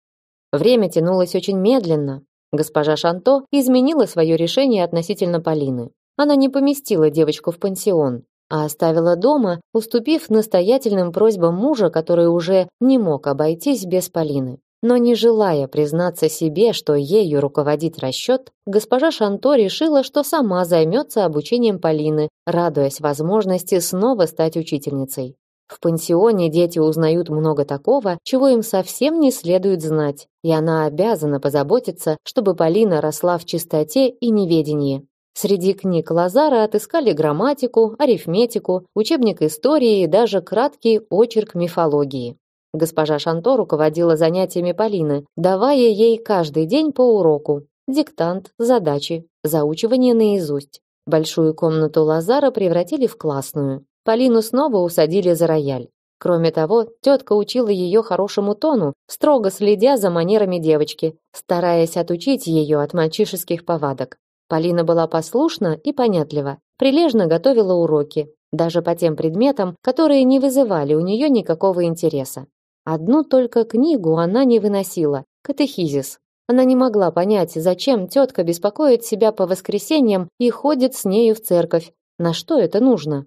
Время тянулось очень медленно. Госпожа Шанто изменила свое решение относительно Полины. Она не поместила девочку в пансион, а оставила дома, уступив настоятельным просьбам мужа, который уже не мог обойтись без Полины. Но не желая признаться себе, что ею руководит расчет, госпожа Шанто решила, что сама займется обучением Полины, радуясь возможности снова стать учительницей. В пансионе дети узнают много такого, чего им совсем не следует знать, и она обязана позаботиться, чтобы Полина росла в чистоте и неведении. Среди книг Лазара отыскали грамматику, арифметику, учебник истории и даже краткий очерк мифологии. Госпожа Шанто руководила занятиями Полины, давая ей каждый день по уроку, диктант, задачи, заучивание наизусть. Большую комнату Лазара превратили в классную. Полину снова усадили за рояль. Кроме того, тетка учила ее хорошему тону, строго следя за манерами девочки, стараясь отучить ее от мальчишеских повадок. Полина была послушна и понятлива, прилежно готовила уроки, даже по тем предметам, которые не вызывали у нее никакого интереса. Одну только книгу она не выносила – катехизис. Она не могла понять, зачем тетка беспокоит себя по воскресеньям и ходит с нею в церковь. На что это нужно?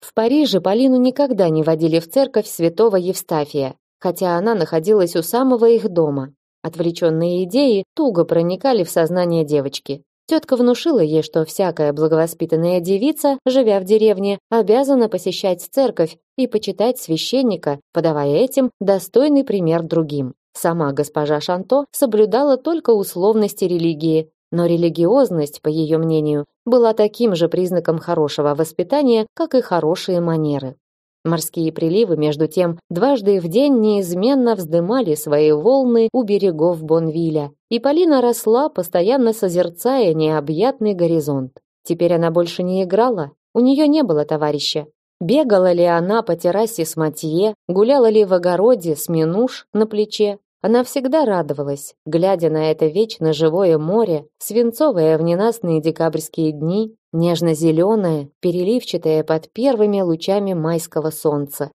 В Париже Полину никогда не водили в церковь святого Евстафия, хотя она находилась у самого их дома. Отвлеченные идеи туго проникали в сознание девочки. Тетка внушила ей, что всякая благовоспитанная девица, живя в деревне, обязана посещать церковь и почитать священника, подавая этим достойный пример другим. Сама госпожа Шанто соблюдала только условности религии, но религиозность, по ее мнению, была таким же признаком хорошего воспитания, как и хорошие манеры. Морские приливы, между тем, дважды в день неизменно вздымали свои волны у берегов Бонвиля, и Полина росла, постоянно созерцая необъятный горизонт. Теперь она больше не играла, у нее не было товарища. Бегала ли она по террасе с Матье, гуляла ли в огороде с Минуш на плече, она всегда радовалась, глядя на это вечно живое море, свинцовое в ненастные декабрьские дни, нежно-зеленое, переливчатое под первыми лучами майского солнца.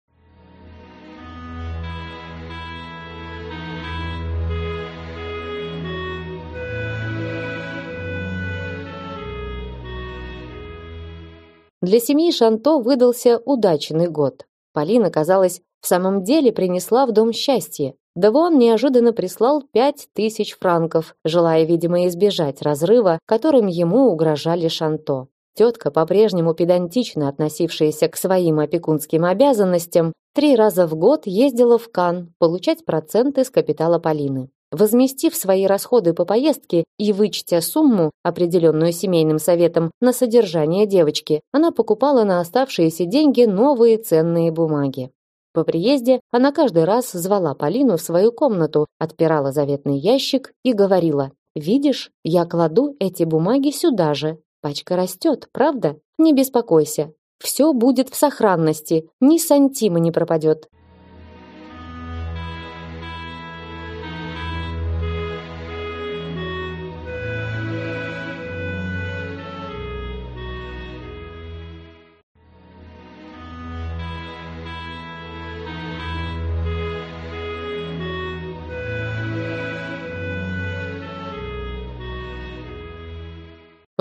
Для семьи Шанто выдался удачный год. Полина, казалось, в самом деле принесла в дом счастье. Давон неожиданно прислал пять тысяч франков, желая, видимо, избежать разрыва, которым ему угрожали Шанто. Тетка, по-прежнему педантично относившаяся к своим опекунским обязанностям, три раза в год ездила в Кан получать проценты с капитала Полины. Возместив свои расходы по поездке и вычтя сумму, определенную семейным советом, на содержание девочки, она покупала на оставшиеся деньги новые ценные бумаги. По приезде она каждый раз звала Полину в свою комнату, отпирала заветный ящик и говорила: "Видишь, я кладу эти бумаги сюда же. Пачка растет, правда? Не беспокойся. Все будет в сохранности, ни сантима не пропадет.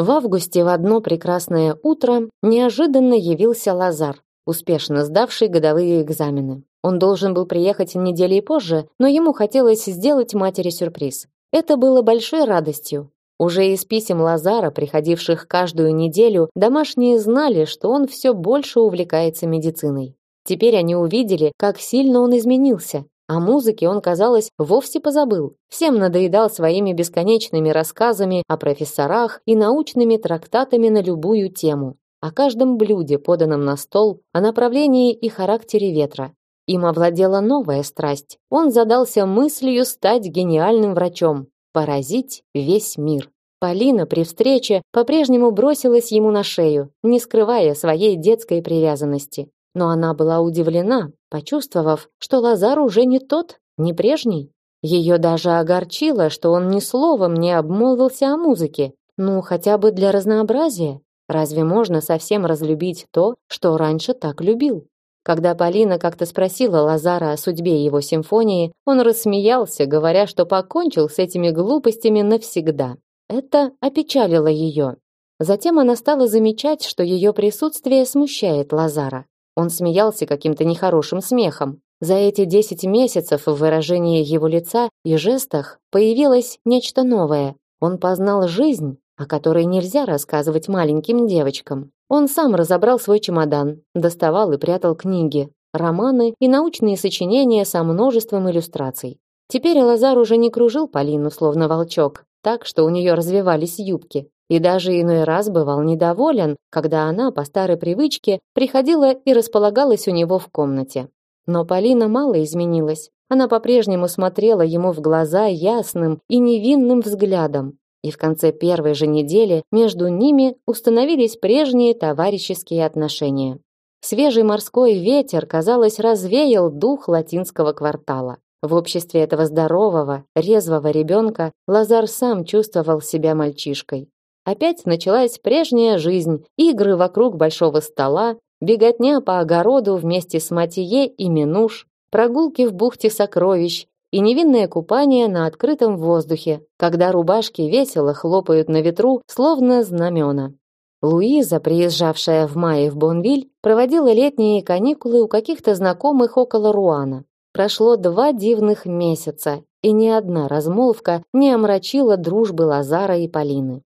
В августе в одно прекрасное утро неожиданно явился Лазар, успешно сдавший годовые экзамены. Он должен был приехать недели позже, но ему хотелось сделать матери сюрприз. Это было большой радостью. Уже из писем Лазара, приходивших каждую неделю, домашние знали, что он все больше увлекается медициной. Теперь они увидели, как сильно он изменился. О музыке он, казалось, вовсе позабыл. Всем надоедал своими бесконечными рассказами о профессорах и научными трактатами на любую тему. О каждом блюде, поданном на стол, о направлении и характере ветра. Им овладела новая страсть. Он задался мыслью стать гениальным врачом, поразить весь мир. Полина при встрече по-прежнему бросилась ему на шею, не скрывая своей детской привязанности. Но она была удивлена, почувствовав, что Лазар уже не тот, не прежний. Ее даже огорчило, что он ни словом не обмолвился о музыке. Ну, хотя бы для разнообразия. Разве можно совсем разлюбить то, что раньше так любил? Когда Полина как-то спросила Лазара о судьбе его симфонии, он рассмеялся, говоря, что покончил с этими глупостями навсегда. Это опечалило ее. Затем она стала замечать, что ее присутствие смущает Лазара. Он смеялся каким-то нехорошим смехом. За эти десять месяцев в выражении его лица и жестах появилось нечто новое. Он познал жизнь, о которой нельзя рассказывать маленьким девочкам. Он сам разобрал свой чемодан, доставал и прятал книги, романы и научные сочинения со множеством иллюстраций. Теперь Лазар уже не кружил Полину, словно волчок, так, что у нее развивались юбки и даже иной раз бывал недоволен, когда она по старой привычке приходила и располагалась у него в комнате. Но Полина мало изменилась. Она по-прежнему смотрела ему в глаза ясным и невинным взглядом. И в конце первой же недели между ними установились прежние товарищеские отношения. Свежий морской ветер, казалось, развеял дух латинского квартала. В обществе этого здорового, резвого ребенка Лазар сам чувствовал себя мальчишкой. Опять началась прежняя жизнь, игры вокруг большого стола, беготня по огороду вместе с Матие и Минуш, прогулки в бухте сокровищ и невинное купание на открытом воздухе, когда рубашки весело хлопают на ветру, словно знамена. Луиза, приезжавшая в мае в Бонвиль, проводила летние каникулы у каких-то знакомых около Руана. Прошло два дивных месяца, и ни одна размолвка не омрачила дружбы Лазара и Полины.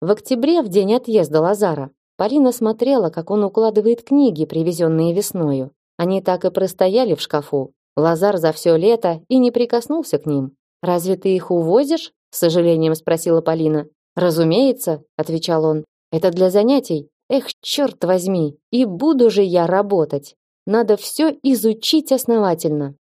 В октябре, в день отъезда Лазара, Полина смотрела, как он укладывает книги, привезенные весною. Они так и простояли в шкафу. Лазар за все лето и не прикоснулся к ним. «Разве ты их увозишь?» — с сожалением спросила Полина. «Разумеется», — отвечал он. «Это для занятий. Эх, черт возьми, и буду же я работать. Надо все изучить основательно.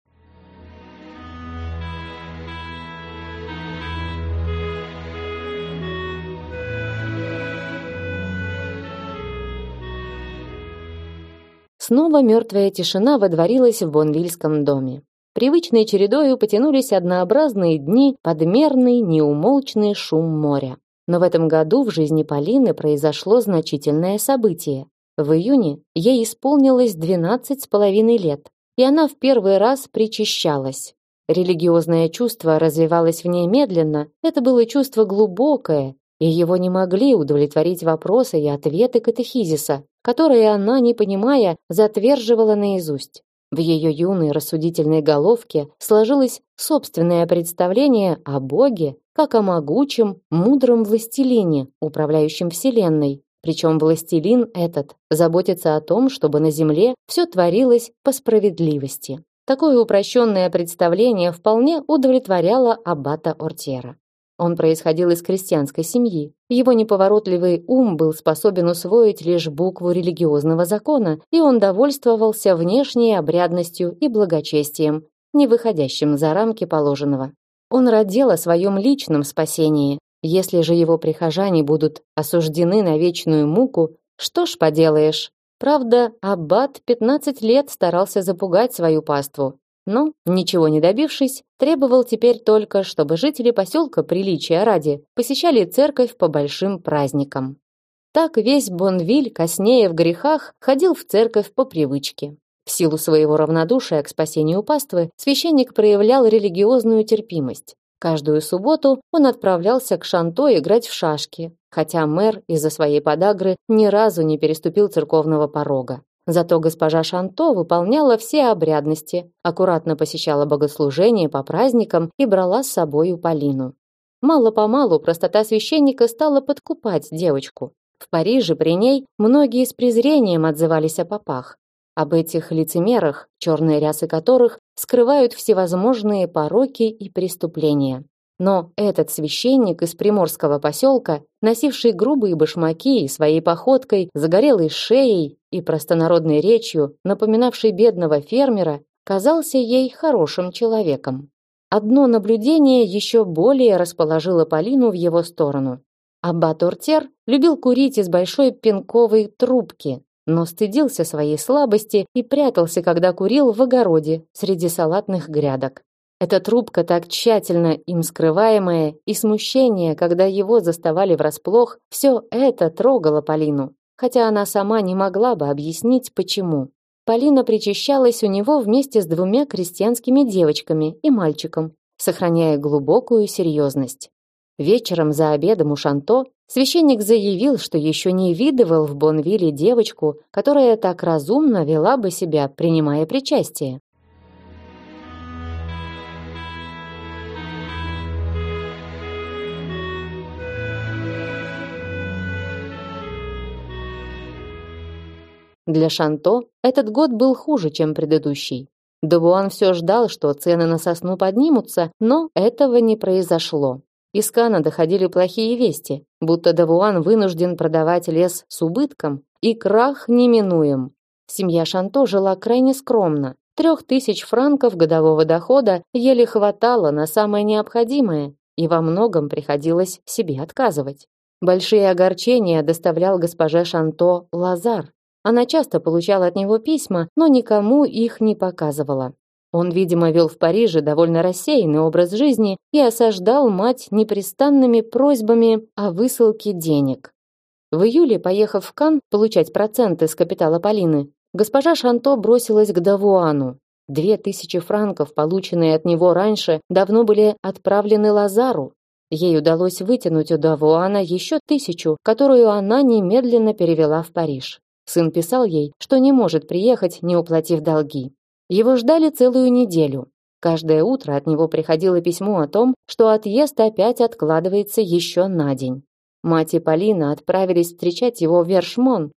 Снова мертвая тишина водворилась в Бонвильском доме. Привычной чередою потянулись однообразные дни, подмерный, неумолчный шум моря. Но в этом году в жизни Полины произошло значительное событие. В июне ей исполнилось 12 с половиной лет, и она в первый раз причащалась. Религиозное чувство развивалось в ней медленно, это было чувство глубокое, и его не могли удовлетворить вопросы и ответы катехизиса, которые она, не понимая, затверживала наизусть. В ее юной рассудительной головке сложилось собственное представление о Боге как о могучем, мудром властелине, управляющем Вселенной. Причем властелин этот заботится о том, чтобы на земле все творилось по справедливости. Такое упрощенное представление вполне удовлетворяло аббата Ортера. Он происходил из крестьянской семьи. Его неповоротливый ум был способен усвоить лишь букву религиозного закона, и он довольствовался внешней обрядностью и благочестием, не выходящим за рамки положенного. Он родил о своем личном спасении. Если же его прихожане будут осуждены на вечную муку, что ж поделаешь? Правда, аббат 15 лет старался запугать свою паству, но, ничего не добившись, требовал теперь только, чтобы жители поселка приличия ради посещали церковь по большим праздникам. Так весь Бонвиль, коснея в грехах, ходил в церковь по привычке. В силу своего равнодушия к спасению паствы, священник проявлял религиозную терпимость. Каждую субботу он отправлялся к Шанто играть в шашки, хотя мэр из-за своей подагры ни разу не переступил церковного порога. Зато госпожа Шанто выполняла все обрядности, аккуратно посещала богослужения по праздникам и брала с собою Полину. Мало-помалу простота священника стала подкупать девочку. В Париже при ней многие с презрением отзывались о попах. Об этих лицемерах, черные рясы которых скрывают всевозможные пороки и преступления. Но этот священник из приморского поселка, носивший грубые башмаки и своей походкой, загорелой шеей и простонародной речью, напоминавший бедного фермера, казался ей хорошим человеком. Одно наблюдение еще более расположило Полину в его сторону. Аббат Ортер любил курить из большой пенковой трубки, но стыдился своей слабости и прятался, когда курил в огороде среди салатных грядок. Эта трубка так тщательно им скрываемая и смущение, когда его заставали врасплох, все это трогало Полину, хотя она сама не могла бы объяснить, почему. Полина причащалась у него вместе с двумя крестьянскими девочками и мальчиком, сохраняя глубокую серьезность. Вечером за обедом у Шанто священник заявил, что еще не видывал в Бонвилле девочку, которая так разумно вела бы себя, принимая причастие. Для Шанто этот год был хуже, чем предыдущий. Девуан все ждал, что цены на сосну поднимутся, но этого не произошло. Из Кана доходили плохие вести, будто Девуан вынужден продавать лес с убытком, и крах неминуем. Семья Шанто жила крайне скромно. Трех тысяч франков годового дохода еле хватало на самое необходимое, и во многом приходилось себе отказывать. Большие огорчения доставлял госпоже Шанто Лазар, она часто получала от него письма, но никому их не показывала. Он, видимо, вел в Париже довольно рассеянный образ жизни и осаждал мать непрестанными просьбами о высылке денег. В июле, поехав в Кан получать проценты с капитала Полины, госпожа Шанто бросилась к Давуану. Две тысячи франков, полученные от него раньше, давно были отправлены Лазару. Ей удалось вытянуть у Давуана еще тысячу, которую она немедленно перевела в Париж. Сын писал ей, что не может приехать, не уплатив долги. Его ждали целую неделю. Каждое утро от него приходило письмо о том, что отъезд опять откладывается еще на день. Мать и Полина отправились встречать его в Вершмон.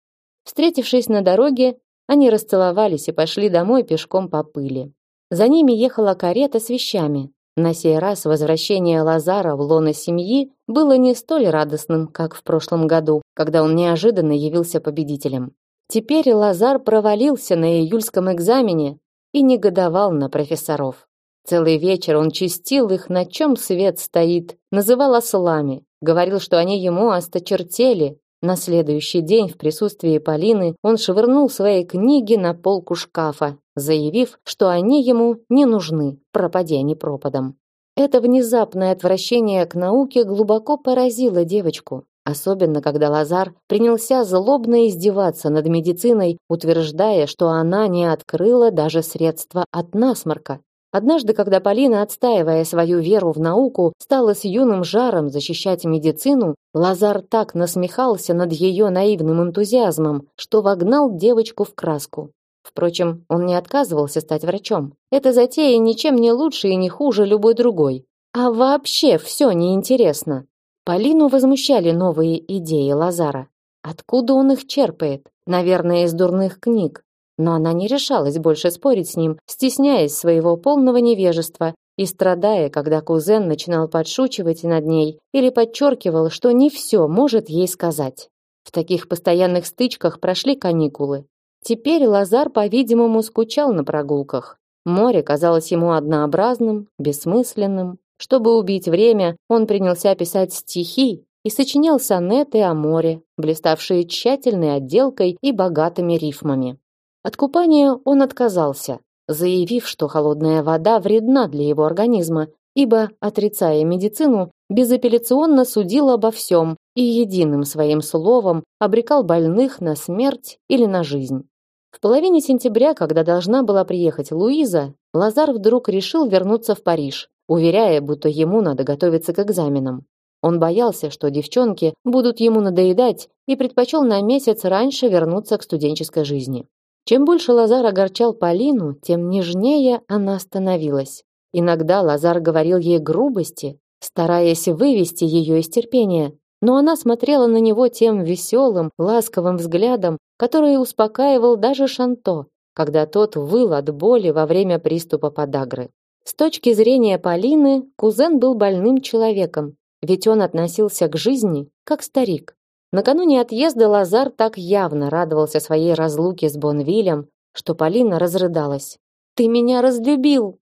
Встретившись на дороге, они расцеловались и пошли домой пешком по пыли. За ними ехала карета с вещами. На сей раз возвращение Лазара в лоно семьи было не столь радостным, как в прошлом году, когда он неожиданно явился победителем. Теперь Лазар провалился на июльском экзамене и негодовал на профессоров. Целый вечер он чистил их, на чем свет стоит, называл ослами, говорил, что они ему осточертели, На следующий день в присутствии Полины он швырнул свои книги на полку шкафа, заявив, что они ему не нужны, пропадя они пропадом. Это внезапное отвращение к науке глубоко поразило девочку, особенно когда Лазар принялся злобно издеваться над медициной, утверждая, что она не открыла даже средства от насморка. Однажды, когда Полина, отстаивая свою веру в науку, стала с юным жаром защищать медицину, Лазар так насмехался над ее наивным энтузиазмом, что вогнал девочку в краску. Впрочем, он не отказывался стать врачом. Эта затея ничем не лучше и не хуже любой другой. А вообще все неинтересно. Полину возмущали новые идеи Лазара. Откуда он их черпает? Наверное, из дурных книг но она не решалась больше спорить с ним, стесняясь своего полного невежества и страдая, когда кузен начинал подшучивать над ней или подчеркивал, что не все может ей сказать. В таких постоянных стычках прошли каникулы. Теперь Лазар, по-видимому, скучал на прогулках. Море казалось ему однообразным, бессмысленным. Чтобы убить время, он принялся писать стихи и сочинял сонеты о море, блиставшие тщательной отделкой и богатыми рифмами. От купания он отказался, заявив, что холодная вода вредна для его организма, ибо, отрицая медицину, безапелляционно судил обо всем и единым своим словом обрекал больных на смерть или на жизнь. В половине сентября, когда должна была приехать Луиза, Лазар вдруг решил вернуться в Париж, уверяя, будто ему надо готовиться к экзаменам. Он боялся, что девчонки будут ему надоедать и предпочел на месяц раньше вернуться к студенческой жизни. Чем больше Лазар огорчал Полину, тем нежнее она становилась. Иногда Лазар говорил ей грубости, стараясь вывести ее из терпения, но она смотрела на него тем веселым, ласковым взглядом, который успокаивал даже Шанто, когда тот выл от боли во время приступа подагры. С точки зрения Полины, кузен был больным человеком, ведь он относился к жизни как старик. Накануне отъезда Лазар так явно радовался своей разлуке с Бонвилем, что Полина разрыдалась. «Ты меня разлюбил!»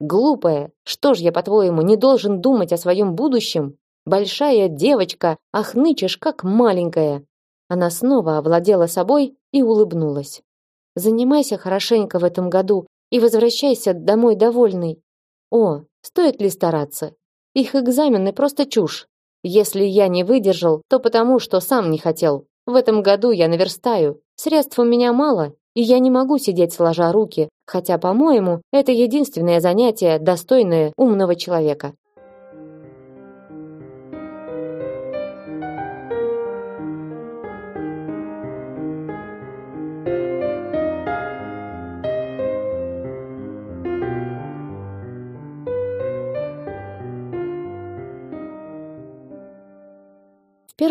«Глупая! Что ж я, по-твоему, не должен думать о своем будущем? Большая девочка, ах нычешь, как маленькая!» Она снова овладела собой и улыбнулась. «Занимайся хорошенько в этом году и возвращайся домой довольный. О, стоит ли стараться? Их экзамены просто чушь. Если я не выдержал, то потому, что сам не хотел. В этом году я наверстаю. Средств у меня мало, и я не могу сидеть сложа руки, хотя, по-моему, это единственное занятие, достойное умного человека.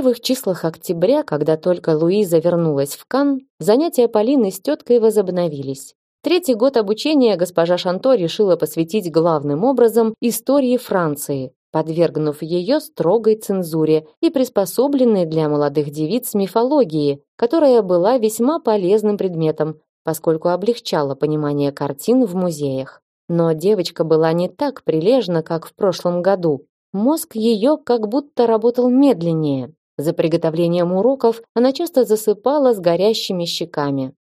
Первых числах октября, когда только Луиза вернулась в Кан, занятия Полины с теткой возобновились. Третий год обучения госпожа Шанто решила посвятить главным образом истории Франции, подвергнув ее строгой цензуре и приспособленной для молодых девиц мифологии, которая была весьма полезным предметом, поскольку облегчала понимание картин в музеях. Но девочка была не так прилежна, как в прошлом году. Мозг ее как будто работал медленнее. За приготовлением уроков она часто засыпала с горящими щеками.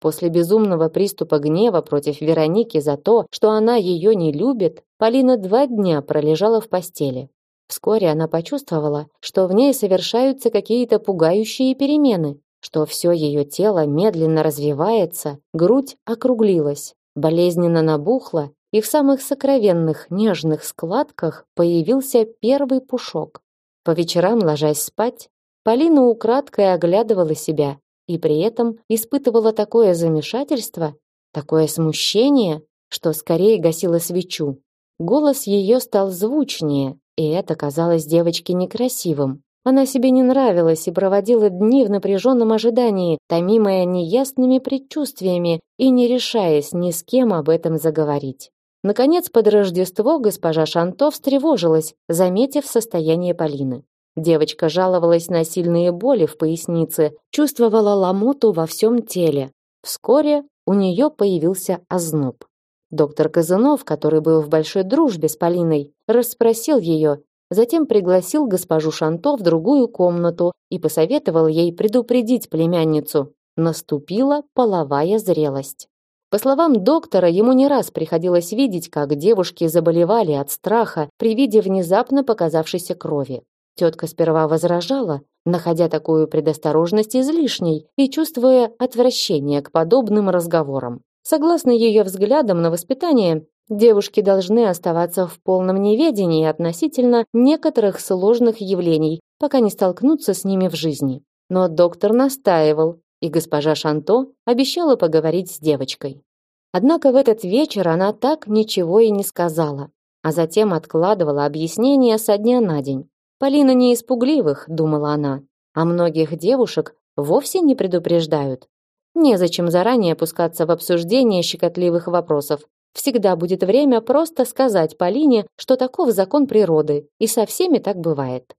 После безумного приступа гнева против Вероники за то, что она ее не любит, Полина два дня пролежала в постели. Вскоре она почувствовала, что в ней совершаются какие-то пугающие перемены, что все ее тело медленно развивается, грудь округлилась, болезненно набухла, и в самых сокровенных нежных складках появился первый пушок. По вечерам, ложась спать, Полина украдкой оглядывала себя и при этом испытывала такое замешательство, такое смущение, что скорее гасила свечу. Голос ее стал звучнее, и это казалось девочке некрасивым. Она себе не нравилась и проводила дни в напряженном ожидании, томимая неясными предчувствиями и не решаясь ни с кем об этом заговорить. Наконец, под Рождество госпожа Шанто встревожилась, заметив состояние Полины. Девочка жаловалась на сильные боли в пояснице, чувствовала ломоту во всем теле. Вскоре у нее появился озноб. Доктор Казанов, который был в большой дружбе с Полиной, расспросил ее затем пригласил госпожу Шанто в другую комнату и посоветовал ей предупредить племянницу. Наступила половая зрелость. По словам доктора, ему не раз приходилось видеть, как девушки заболевали от страха при виде внезапно показавшейся крови. Тетка сперва возражала, находя такую предосторожность излишней и чувствуя отвращение к подобным разговорам. Согласно ее взглядам на воспитание, девушки должны оставаться в полном неведении относительно некоторых сложных явлений, пока не столкнутся с ними в жизни. Но доктор настаивал, и госпожа Шанто обещала поговорить с девочкой. Однако в этот вечер она так ничего и не сказала, а затем откладывала объяснение со дня на день. Полина не испугливых, думала она, а многих девушек вовсе не предупреждают. Незачем заранее опускаться в обсуждение щекотливых вопросов. Всегда будет время просто сказать Полине, что таков закон природы, и со всеми так бывает.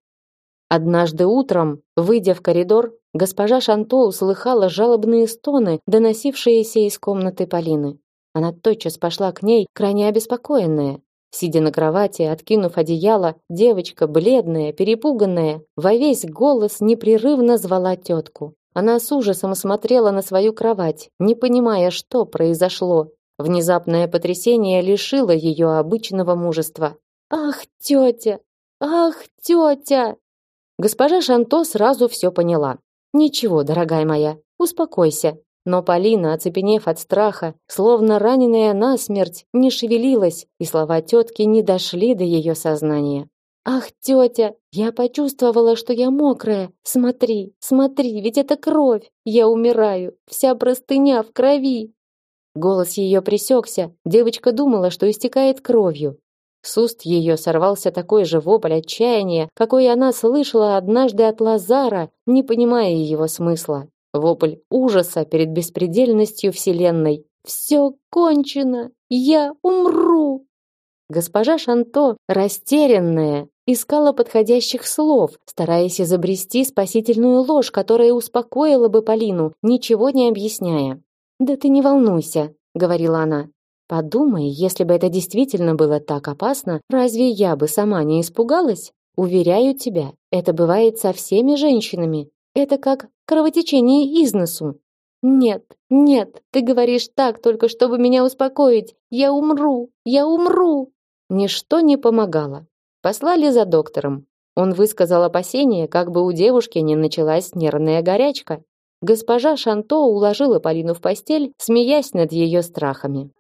Однажды утром, выйдя в коридор, Госпожа Шанто услыхала жалобные стоны, доносившиеся из комнаты Полины. Она тотчас пошла к ней, крайне обеспокоенная. Сидя на кровати, откинув одеяло, девочка, бледная, перепуганная, во весь голос непрерывно звала тетку. Она с ужасом смотрела на свою кровать, не понимая, что произошло. Внезапное потрясение лишило ее обычного мужества. «Ах, тетя! Ах, тетя!» Госпожа Шанто сразу все поняла. Ничего, дорогая моя, успокойся. Но Полина, оцепенев от страха, словно раненая насмерть, не шевелилась, и слова тетки не дошли до ее сознания. Ах, тетя, я почувствовала, что я мокрая. Смотри, смотри, ведь это кровь. Я умираю, вся простыня в крови. Голос ее пресекся. Девочка думала, что истекает кровью. С уст ее сорвался такой же вопль отчаяния, какой она слышала однажды от Лазара, не понимая его смысла. Вопль ужаса перед беспредельностью Вселенной. «Все кончено! Я умру!» Госпожа Шанто, растерянная, искала подходящих слов, стараясь изобрести спасительную ложь, которая успокоила бы Полину, ничего не объясняя. «Да ты не волнуйся», — говорила она. Подумай, если бы это действительно было так опасно, разве я бы сама не испугалась? Уверяю тебя, это бывает со всеми женщинами. Это как кровотечение из носу. Нет, нет, ты говоришь так только чтобы меня успокоить. Я умру, я умру. Ничто не помогало. Послали за доктором. Он высказал опасение, как бы у девушки не началась нервная горячка. Госпожа Шанто уложила Полину в постель, смеясь над ее страхами.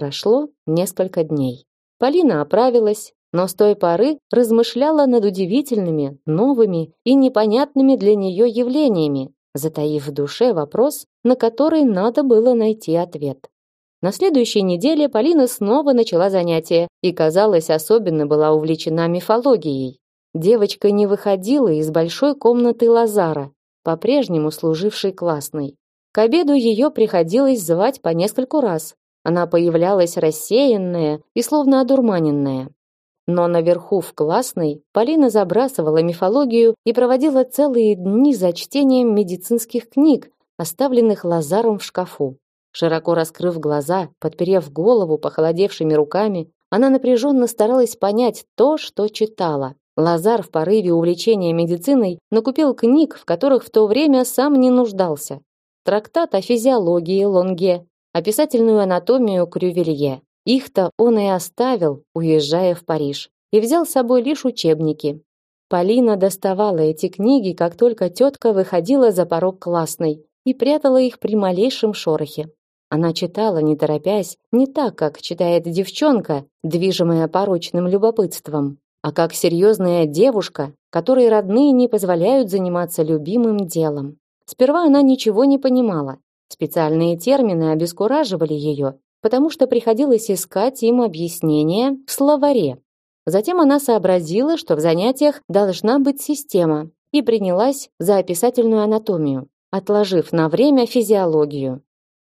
Прошло несколько дней. Полина оправилась, но с той поры размышляла над удивительными, новыми и непонятными для нее явлениями, затаив в душе вопрос, на который надо было найти ответ. На следующей неделе Полина снова начала занятия и, казалось, особенно была увлечена мифологией. Девочка не выходила из большой комнаты Лазара, по-прежнему служившей классной. К обеду ее приходилось звать по нескольку раз, она появлялась рассеянная и словно одурманенная. Но наверху в классной Полина забрасывала мифологию и проводила целые дни за чтением медицинских книг, оставленных Лазаром в шкафу. Широко раскрыв глаза, подперев голову похолодевшими руками, она напряженно старалась понять то, что читала. Лазар в порыве увлечения медициной накупил книг, в которых в то время сам не нуждался. Трактат о физиологии Лонге, описательную анатомию Крювелье. Их-то он и оставил, уезжая в Париж, и взял с собой лишь учебники. Полина доставала эти книги, как только тетка выходила за порог классной, и прятала их при малейшем шорохе. Она читала, не торопясь, не так, как читает девчонка, движимая порочным любопытством, а как серьезная девушка, которой родные не позволяют заниматься любимым делом. Сперва она ничего не понимала, Специальные термины обескураживали ее, потому что приходилось искать им объяснение в словаре. Затем она сообразила, что в занятиях должна быть система, и принялась за описательную анатомию, отложив на время физиологию.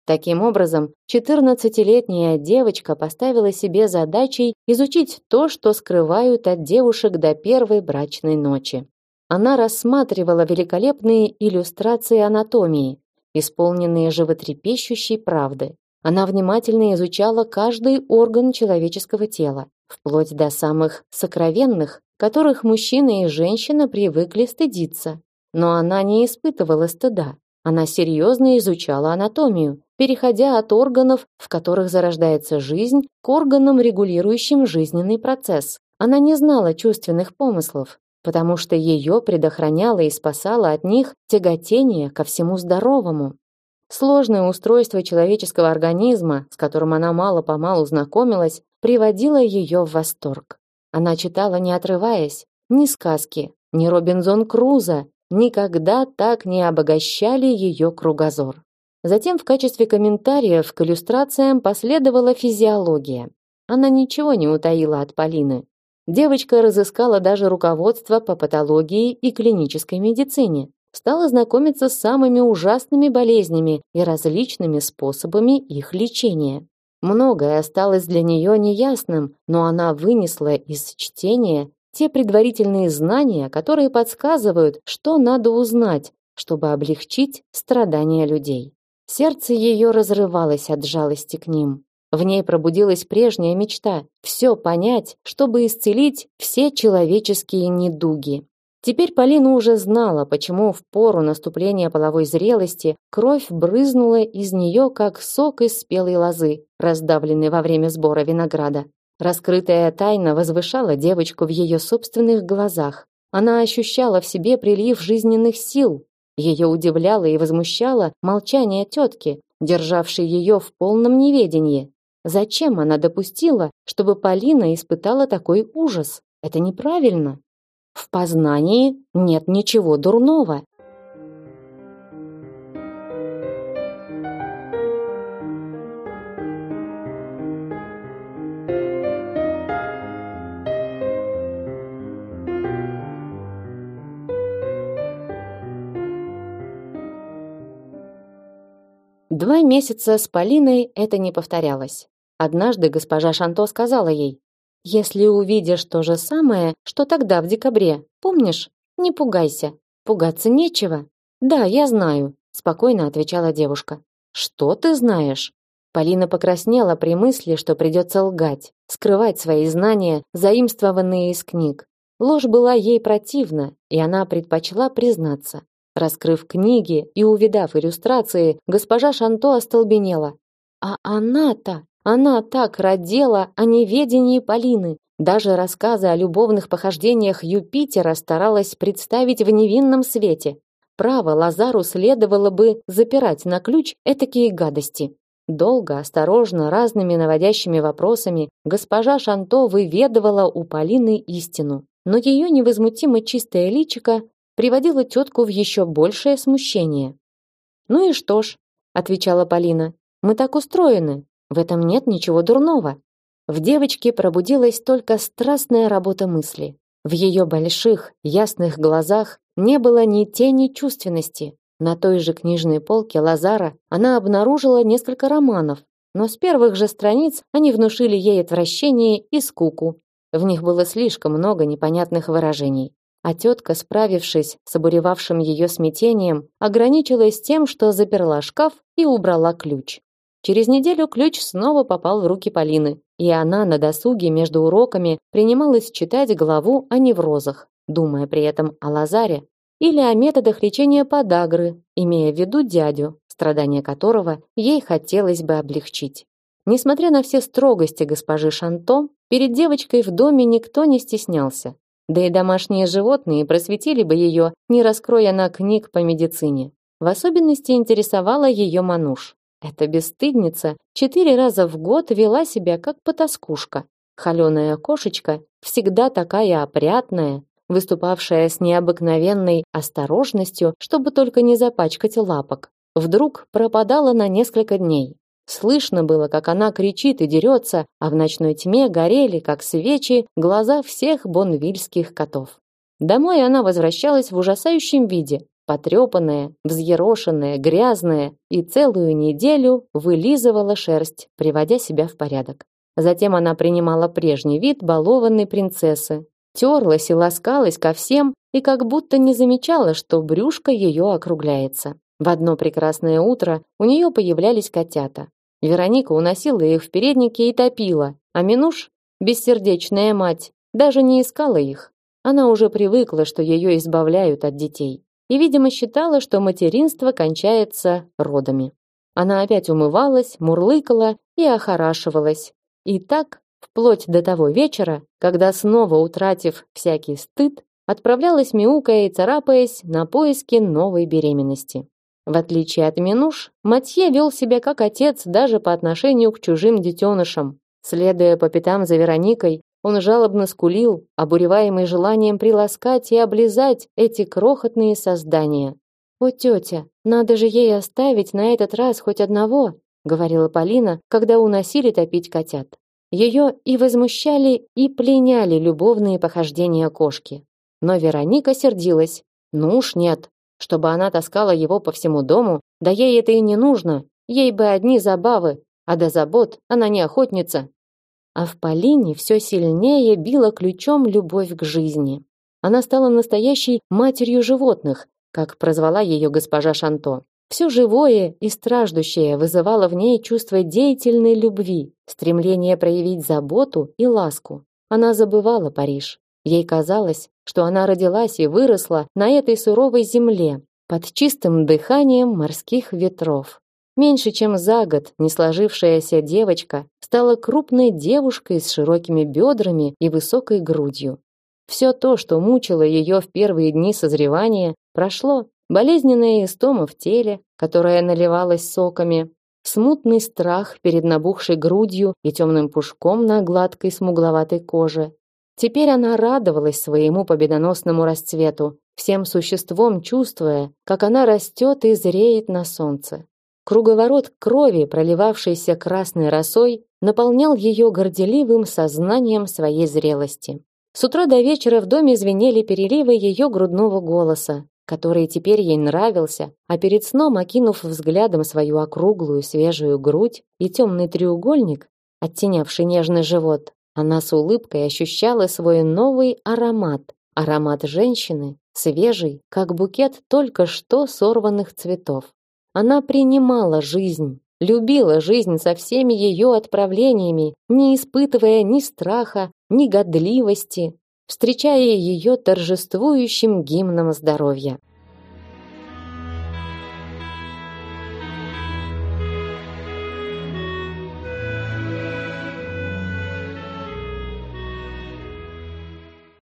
Таким образом, 14-летняя девочка поставила себе задачей изучить то, что скрывают от девушек до первой брачной ночи. Она рассматривала великолепные иллюстрации анатомии, исполненные животрепещущей правды. Она внимательно изучала каждый орган человеческого тела, вплоть до самых сокровенных, которых мужчина и женщина привыкли стыдиться. Но она не испытывала стыда. Она серьезно изучала анатомию, переходя от органов, в которых зарождается жизнь, к органам, регулирующим жизненный процесс. Она не знала чувственных помыслов, потому что ее предохраняло и спасало от них тяготение ко всему здоровому. Сложное устройство человеческого организма, с которым она мало-помалу знакомилась, приводило ее в восторг. Она читала, не отрываясь, ни сказки, ни Робинзон Круза никогда так не обогащали ее кругозор. Затем в качестве комментариев к иллюстрациям последовала физиология. Она ничего не утаила от Полины. Девочка разыскала даже руководство по патологии и клинической медицине, стала знакомиться с самыми ужасными болезнями и различными способами их лечения. Многое осталось для нее неясным, но она вынесла из чтения те предварительные знания, которые подсказывают, что надо узнать, чтобы облегчить страдания людей. Сердце ее разрывалось от жалости к ним. В ней пробудилась прежняя мечта все понять, чтобы исцелить все человеческие недуги. Теперь Полина уже знала, почему в пору наступления половой зрелости кровь брызнула из нее, как сок из спелой лозы, раздавленный во время сбора винограда. Раскрытая тайна возвышала девочку в ее собственных глазах. Она ощущала в себе прилив жизненных сил. Ее удивляло и возмущало молчание тетки, державшей ее в полном неведении. Зачем она допустила, чтобы Полина испытала такой ужас? Это неправильно. В познании нет ничего дурного. Два месяца с Полиной это не повторялось. Однажды госпожа Шанто сказала ей, «Если увидишь то же самое, что тогда в декабре, помнишь, не пугайся, пугаться нечего». «Да, я знаю», — спокойно отвечала девушка. «Что ты знаешь?» Полина покраснела при мысли, что придется лгать, скрывать свои знания, заимствованные из книг. Ложь была ей противна, и она предпочла признаться. Раскрыв книги и увидав иллюстрации, госпожа Шанто остолбенела. А она-то, она так родила о неведении Полины. Даже рассказы о любовных похождениях Юпитера старалась представить в невинном свете. Право, Лазару следовало бы запирать на ключ этакие гадости. Долго, осторожно, разными наводящими вопросами госпожа Шанто выведывала у Полины истину. Но ее невозмутимо чистое личико приводило тетку в еще большее смущение. «Ну и что ж», — отвечала Полина, — «мы так устроены, в этом нет ничего дурного». В девочке пробудилась только страстная работа мысли. В ее больших, ясных глазах не было ни тени чувственности. На той же книжной полке Лазара она обнаружила несколько романов, но с первых же страниц они внушили ей отвращение и скуку. В них было слишком много непонятных выражений. А тетка, справившись с обуревавшим ее смятением, ограничилась тем, что заперла шкаф и убрала ключ. Через неделю ключ снова попал в руки Полины, и она на досуге между уроками принималась читать главу о неврозах, думая при этом о Лазаре или о методах лечения подагры, имея в виду дядю, страдания которого ей хотелось бы облегчить. Несмотря на все строгости госпожи Шанто, перед девочкой в доме никто не стеснялся. Да и домашние животные просветили бы ее, не раскроя на книг по медицине. В особенности интересовала ее Мануш. Эта бесстыдница четыре раза в год вела себя как потаскушка. Холеная кошечка, всегда такая опрятная, выступавшая с необыкновенной осторожностью, чтобы только не запачкать лапок, вдруг пропадала на несколько дней. Слышно было, как она кричит и дерется, а в ночной тьме горели, как свечи, глаза всех бонвильских котов. Домой она возвращалась в ужасающем виде, потрепанная, взъерошенная, грязная, и целую неделю вылизывала шерсть, приводя себя в порядок. Затем она принимала прежний вид балованной принцессы, терлась и ласкалась ко всем и как будто не замечала, что брюшко ее округляется. В одно прекрасное утро у нее появлялись котята. Вероника уносила их в переднике и топила, а Минуш, бессердечная мать, даже не искала их. Она уже привыкла, что ее избавляют от детей. И, видимо, считала, что материнство кончается родами. Она опять умывалась, мурлыкала и охорашивалась. И так, вплоть до того вечера, когда, снова утратив всякий стыд, отправлялась мяукая и царапаясь на поиски новой беременности. В отличие от Минуш, Матье вел себя как отец даже по отношению к чужим детенышам. Следуя по пятам за Вероникой, он жалобно скулил, обуреваемый желанием приласкать и облизать эти крохотные создания. «О, тетя, надо же ей оставить на этот раз хоть одного», говорила Полина, когда уносили топить котят. Ее и возмущали, и пленяли любовные похождения кошки. Но Вероника сердилась. Ну уж нет, чтобы она таскала его по всему дому, да ей это и не нужно. Ей бы одни забавы, а до забот она не охотница. А в Полине все сильнее била ключом любовь к жизни. Она стала настоящей матерью животных, как прозвала ее госпожа Шанто. Все живое и страждущее вызывало в ней чувство деятельной любви, стремление проявить заботу и ласку. Она забывала Париж. Ей казалось, что она родилась и выросла на этой суровой земле, под чистым дыханием морских ветров. Меньше чем за год не сложившаяся девочка стала крупной девушкой с широкими бедрами и высокой грудью. Все то, что мучило ее в первые дни созревания, прошло. Болезненная истома в теле, которая наливалась соками, смутный страх перед набухшей грудью и темным пушком на гладкой смугловатой коже. Теперь она радовалась своему победоносному расцвету, всем существом чувствуя, как она растет и зреет на солнце. Круговорот крови, проливавшийся красной росой, наполнял ее горделивым сознанием своей зрелости. С утра до вечера в доме звенели переливы ее грудного голоса, который теперь ей нравился, а перед сном, окинув взглядом свою округлую свежую грудь и темный треугольник, оттенявший нежный живот, она с улыбкой ощущала свой новый аромат, аромат женщины, свежий, как букет только что сорванных цветов. Она принимала жизнь, любила жизнь со всеми ее отправлениями, не испытывая ни страха, ни годливости, встречая ее торжествующим гимном здоровья.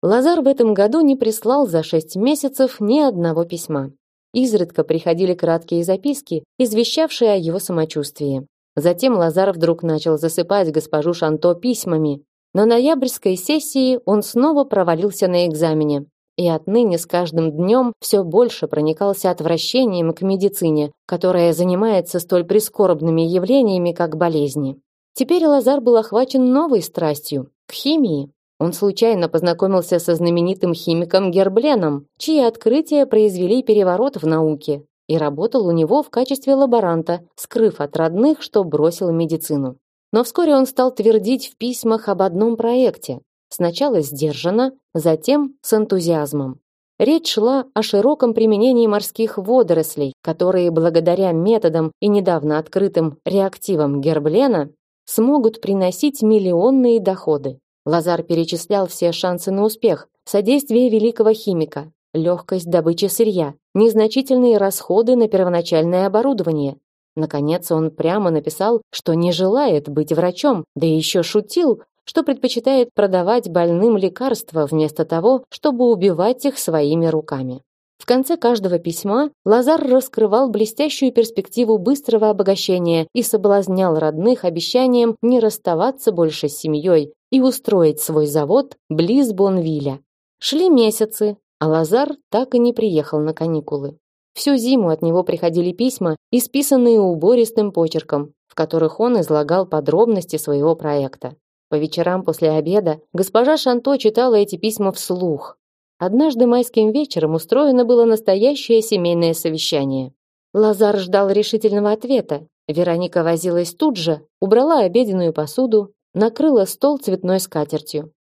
Лазар в этом году не прислал за шесть месяцев ни одного письма. Изредка приходили краткие записки, извещавшие о его самочувствии. Затем Лазар вдруг начал засыпать госпожу Шанто письмами. На ноябрьской сессии он снова провалился на экзамене. И отныне с каждым днем все больше проникался отвращением к медицине, которая занимается столь прискорбными явлениями, как болезни. Теперь Лазар был охвачен новой страстью – к химии. Он случайно познакомился со знаменитым химиком Гербленом, чьи открытия произвели переворот в науке, и работал у него в качестве лаборанта, скрыв от родных, что бросил медицину. Но вскоре он стал твердить в письмах об одном проекте. Сначала сдержанно, затем с энтузиазмом. Речь шла о широком применении морских водорослей, которые благодаря методам и недавно открытым реактивам Герблена смогут приносить миллионные доходы. Лазар перечислял все шансы на успех: содействие великого химика, легкость добычи сырья, незначительные расходы на первоначальное оборудование. Наконец он прямо написал, что не желает быть врачом, да еще шутил, что предпочитает продавать больным лекарства вместо того, чтобы убивать их своими руками. В конце каждого письма Лазар раскрывал блестящую перспективу быстрого обогащения и соблазнял родных обещанием не расставаться больше с семьей и устроить свой завод близ Бонвиля. Шли месяцы, а Лазар так и не приехал на каникулы. Всю зиму от него приходили письма, исписанные убористым почерком, в которых он излагал подробности своего проекта. По вечерам после обеда госпожа Шанто читала эти письма вслух, Однажды майским вечером устроено было настоящее семейное совещание. Лазар ждал решительного ответа. Вероника возилась тут же, убрала обеденную посуду, накрыла стол цветной скатертью.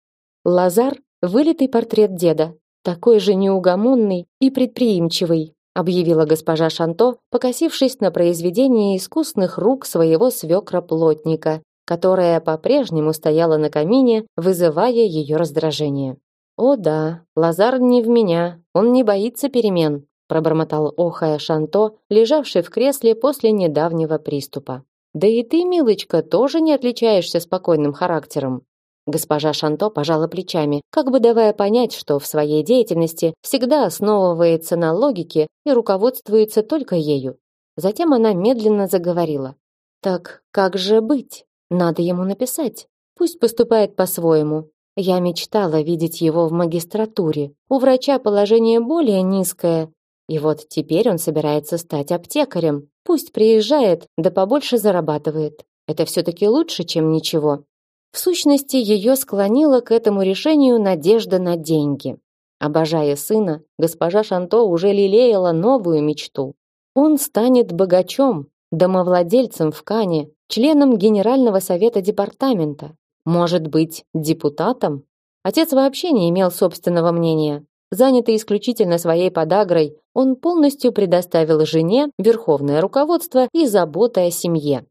Лазар вылитый портрет деда, такой же неугомонный и предприимчивый, объявила госпожа Шанто, покосившись на произведение искусных рук своего свекра-плотника, которое по-прежнему стояло на камине, вызывая ее раздражение. О да, Лазар не в меня, он не боится перемен, пробормотал охая Шанто, лежавший в кресле после недавнего приступа. Да и ты, милочка, тоже не отличаешься спокойным характером. Госпожа Шанто пожала плечами, как бы давая понять, что в своей деятельности всегда основывается на логике и руководствуется только ею. Затем она медленно заговорила. Так как же быть? Надо ему написать. Пусть поступает по-своему. Я мечтала видеть его в магистратуре. У врача положение более низкое, и вот теперь он собирается стать аптекарем. Пусть приезжает, да побольше зарабатывает. Это все таки лучше, чем ничего. В сущности, ее склонила к этому решению надежда на деньги. Обожая сына, госпожа Шанто уже лелеяла новую мечту. Он станет богачом, домовладельцем в Кане, членом Генерального совета департамента, может быть, депутатом. Отец вообще не имел собственного мнения. Занятый исключительно своей подагрой, он полностью предоставил жене верховное руководство и заботы о семье.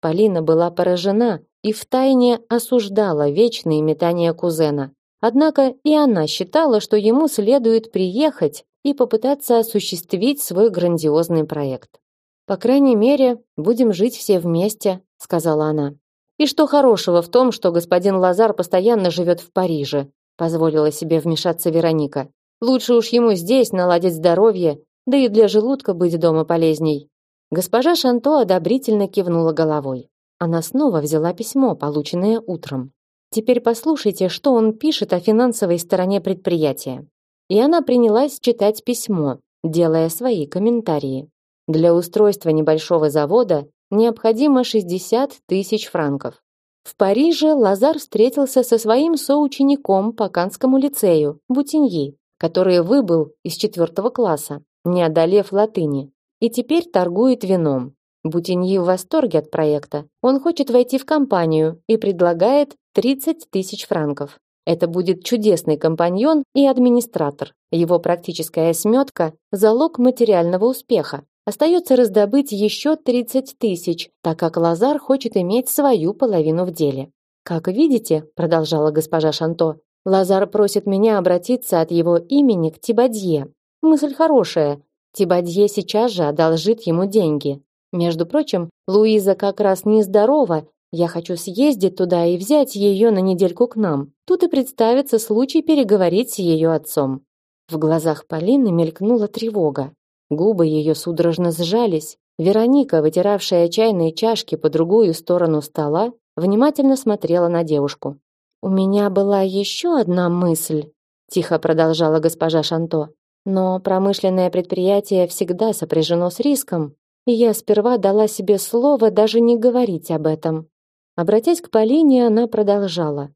Полина была поражена и втайне осуждала вечные метания кузена. Однако и она считала, что ему следует приехать и попытаться осуществить свой грандиозный проект. По крайней мере, будем жить все вместе, сказала она. И что хорошего в том, что господин Лазар постоянно живет в Париже? позволила себе вмешаться Вероника. Лучше уж ему здесь наладить здоровье, да и для желудка быть дома полезней. Госпожа Шанто одобрительно кивнула головой. Она снова взяла письмо, полученное утром. Теперь послушайте, что он пишет о финансовой стороне предприятия. И она принялась читать письмо, делая свои комментарии. Для устройства небольшого завода необходимо 60 тысяч франков. В Париже Лазар встретился со своим соучеником по Канскому лицею, Бутиньи, который выбыл из четвертого класса, не одолев латыни, и теперь торгует вином. Бутиньи в восторге от проекта. Он хочет войти в компанию и предлагает 30 тысяч франков. Это будет чудесный компаньон и администратор. Его практическая сметка – залог материального успеха. Остается раздобыть еще 30 тысяч, так как Лазар хочет иметь свою половину в деле. «Как видите», – продолжала госпожа Шанто, Лазар просит меня обратиться от его имени к Тибадье. Мысль хорошая. Тибадье сейчас же одолжит ему деньги. Между прочим, Луиза как раз нездорова. Я хочу съездить туда и взять ее на недельку к нам. Тут и представится случай переговорить с ее отцом. В глазах Полины мелькнула тревога. Губы ее судорожно сжались. Вероника, вытиравшая чайные чашки по другую сторону стола, внимательно смотрела на девушку. У меня была еще одна мысль, тихо продолжала госпожа Шанто. Но промышленное предприятие всегда сопряжено с риском, и я сперва дала себе слово даже не говорить об этом. Обратясь к Полине, она продолжала: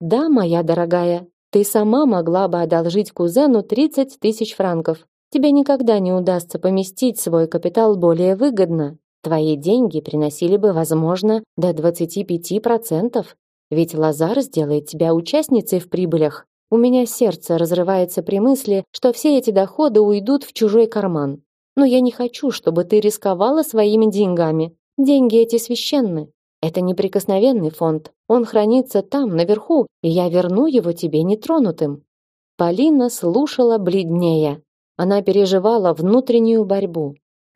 "Да, моя дорогая, ты сама могла бы одолжить кузену 30 тысяч франков. Тебе никогда не удастся поместить свой капитал более выгодно. Твои деньги приносили бы, возможно, до 25%. Ведь Лазар сделает тебя участницей в прибылях. У меня сердце разрывается при мысли, что все эти доходы уйдут в чужой карман. Но я не хочу, чтобы ты рисковала своими деньгами. Деньги эти священны. Это неприкосновенный фонд. Он хранится там, наверху, и я верну его тебе нетронутым. Полина слушала бледнее. Она переживала внутреннюю борьбу.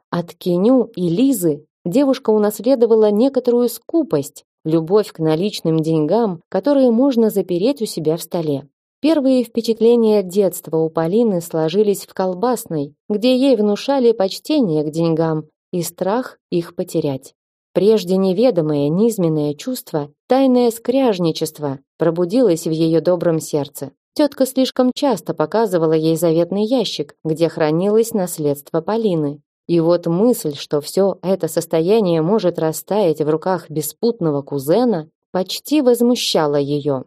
От Кеню и Лизы девушка унаследовала некоторую скупость, любовь к наличным деньгам, которые можно запереть у себя в столе. Первые впечатления детства у Полины сложились в колбасной, где ей внушали почтение к деньгам и страх их потерять. Прежде неведомое низменное чувство, тайное скряжничество, пробудилось в ее добром сердце. Тетка слишком часто показывала ей заветный ящик, где хранилось наследство Полины. И вот мысль, что все это состояние может растаять в руках беспутного кузена, почти возмущала ее.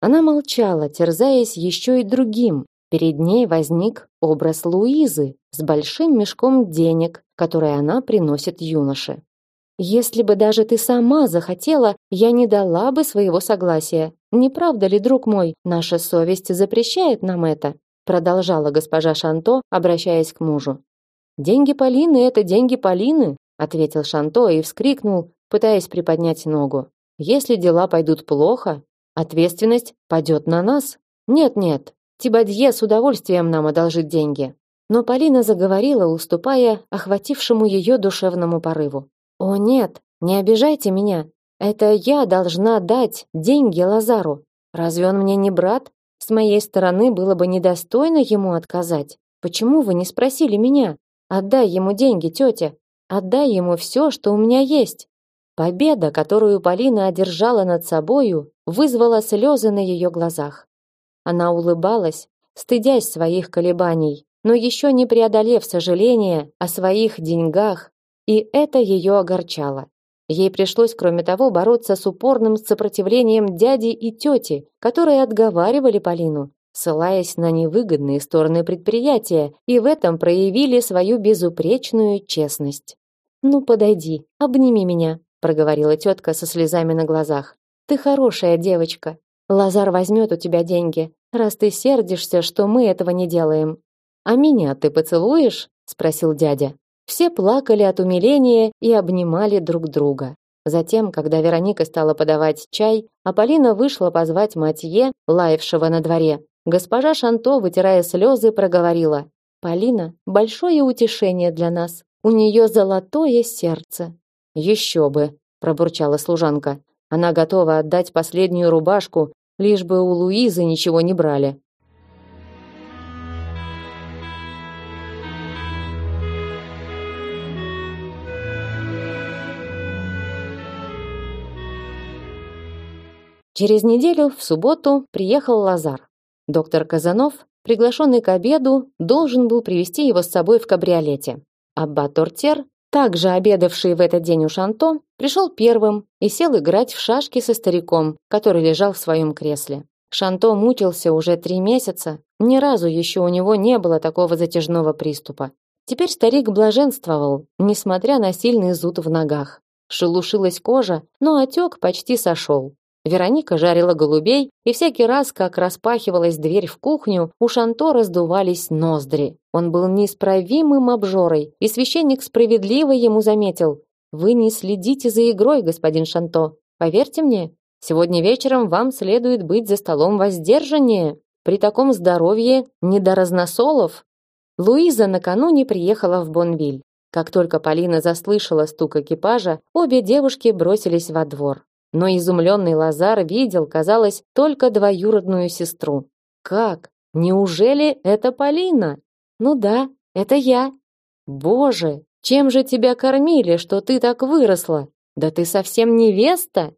Она молчала, терзаясь еще и другим, перед ней возник образ Луизы с большим мешком денег, который она приносит юноше. Если бы даже ты сама захотела, я не дала бы своего согласия. Не правда ли, друг мой, наша совесть запрещает нам это? продолжала госпожа Шанто, обращаясь к мужу. Деньги Полины это деньги Полины, ответил Шанто и вскрикнул, пытаясь приподнять ногу. Если дела пойдут плохо, ответственность падет на нас. Нет, нет. Тибадье с удовольствием нам одолжит деньги. Но Полина заговорила, уступая охватившему ее душевному порыву. О нет, не обижайте меня. Это я должна дать деньги Лазару. Разве он мне не брат? С моей стороны было бы недостойно ему отказать. Почему вы не спросили меня? Отдай ему деньги, тетя. Отдай ему все, что у меня есть. Победа, которую Полина одержала над собою, вызвала слезы на ее глазах. Она улыбалась, стыдясь своих колебаний, но еще не преодолев сожаления о своих деньгах, и это ее огорчало. Ей пришлось, кроме того, бороться с упорным сопротивлением дяди и тети, которые отговаривали Полину, ссылаясь на невыгодные стороны предприятия, и в этом проявили свою безупречную честность. «Ну, подойди, обними меня», — проговорила тетка со слезами на глазах. «Ты хорошая девочка. Лазар возьмет у тебя деньги, раз ты сердишься, что мы этого не делаем». «А меня ты поцелуешь?» — спросил дядя. Все плакали от умиления и обнимали друг друга. Затем, когда Вероника стала подавать чай, а Полина вышла позвать Матье, лаявшего на дворе, госпожа Шанто, вытирая слезы, проговорила: "Полина большое утешение для нас. У нее золотое сердце". «Еще бы", пробурчала служанка. "Она готова отдать последнюю рубашку, лишь бы у Луизы ничего не брали". Через неделю, в субботу, приехал Лазар. Доктор Казанов, приглашенный к обеду, должен был привести его с собой в кабриолете. Аббат Тортер, также обедавший в этот день у Шанто, пришел первым и сел играть в шашки со стариком, который лежал в своем кресле. Шанто мучился уже три месяца, ни разу еще у него не было такого затяжного приступа. Теперь старик блаженствовал, несмотря на сильный зуд в ногах. Шелушилась кожа, но отек почти сошел. Вероника жарила голубей, и всякий раз, как распахивалась дверь в кухню, у Шанто раздувались ноздри. Он был неисправимым обжорой, и священник справедливо ему заметил: "Вы не следите за игрой, господин Шанто. Поверьте мне, сегодня вечером вам следует быть за столом воздержаннее. При таком здоровье не до разносолов". Луиза накануне приехала в Бонвиль. Как только Полина заслышала стук экипажа, обе девушки бросились во двор. Но изумленный Лазар видел, казалось, только двоюродную сестру. Как? Неужели это Полина? Ну да, это я. Боже, чем же тебя кормили, что ты так выросла? Да ты совсем невеста.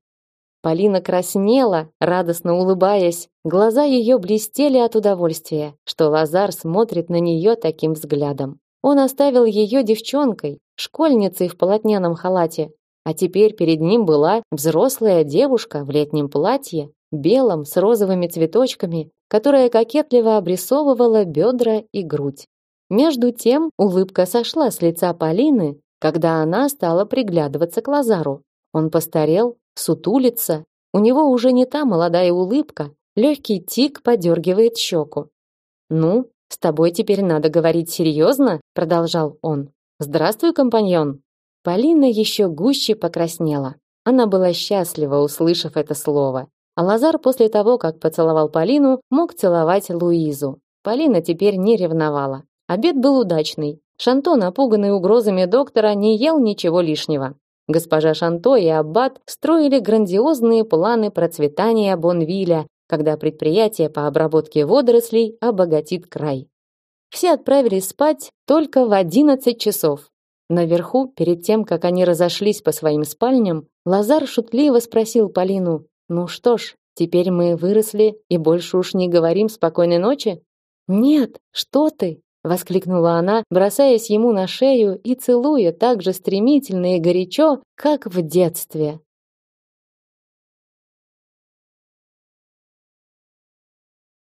Полина краснела, радостно улыбаясь. Глаза ее блестели от удовольствия, что Лазар смотрит на нее таким взглядом. Он оставил ее девчонкой, школьницей в полотняном халате, а теперь перед ним была взрослая девушка в летнем платье, белом с розовыми цветочками, которая кокетливо обрисовывала бедра и грудь. Между тем улыбка сошла с лица Полины, когда она стала приглядываться к Лазару. Он постарел, сутулится, у него уже не та молодая улыбка, легкий тик подергивает щеку. «Ну, с тобой теперь надо говорить серьезно», продолжал он. «Здравствуй, компаньон». Полина еще гуще покраснела. Она была счастлива, услышав это слово. А Лазар после того, как поцеловал Полину, мог целовать Луизу. Полина теперь не ревновала. Обед был удачный. Шанто, напуганный угрозами доктора, не ел ничего лишнего. Госпожа Шанто и аббат строили грандиозные планы процветания Бонвиля, когда предприятие по обработке водорослей обогатит край. Все отправились спать только в 11 часов, Наверху, перед тем, как они разошлись по своим спальням, Лазар шутливо спросил Полину: "Ну что ж, теперь мы выросли и больше уж не говорим спокойной ночи?" "Нет, что ты?" воскликнула она, бросаясь ему на шею и целуя так же стремительно и горячо, как в детстве.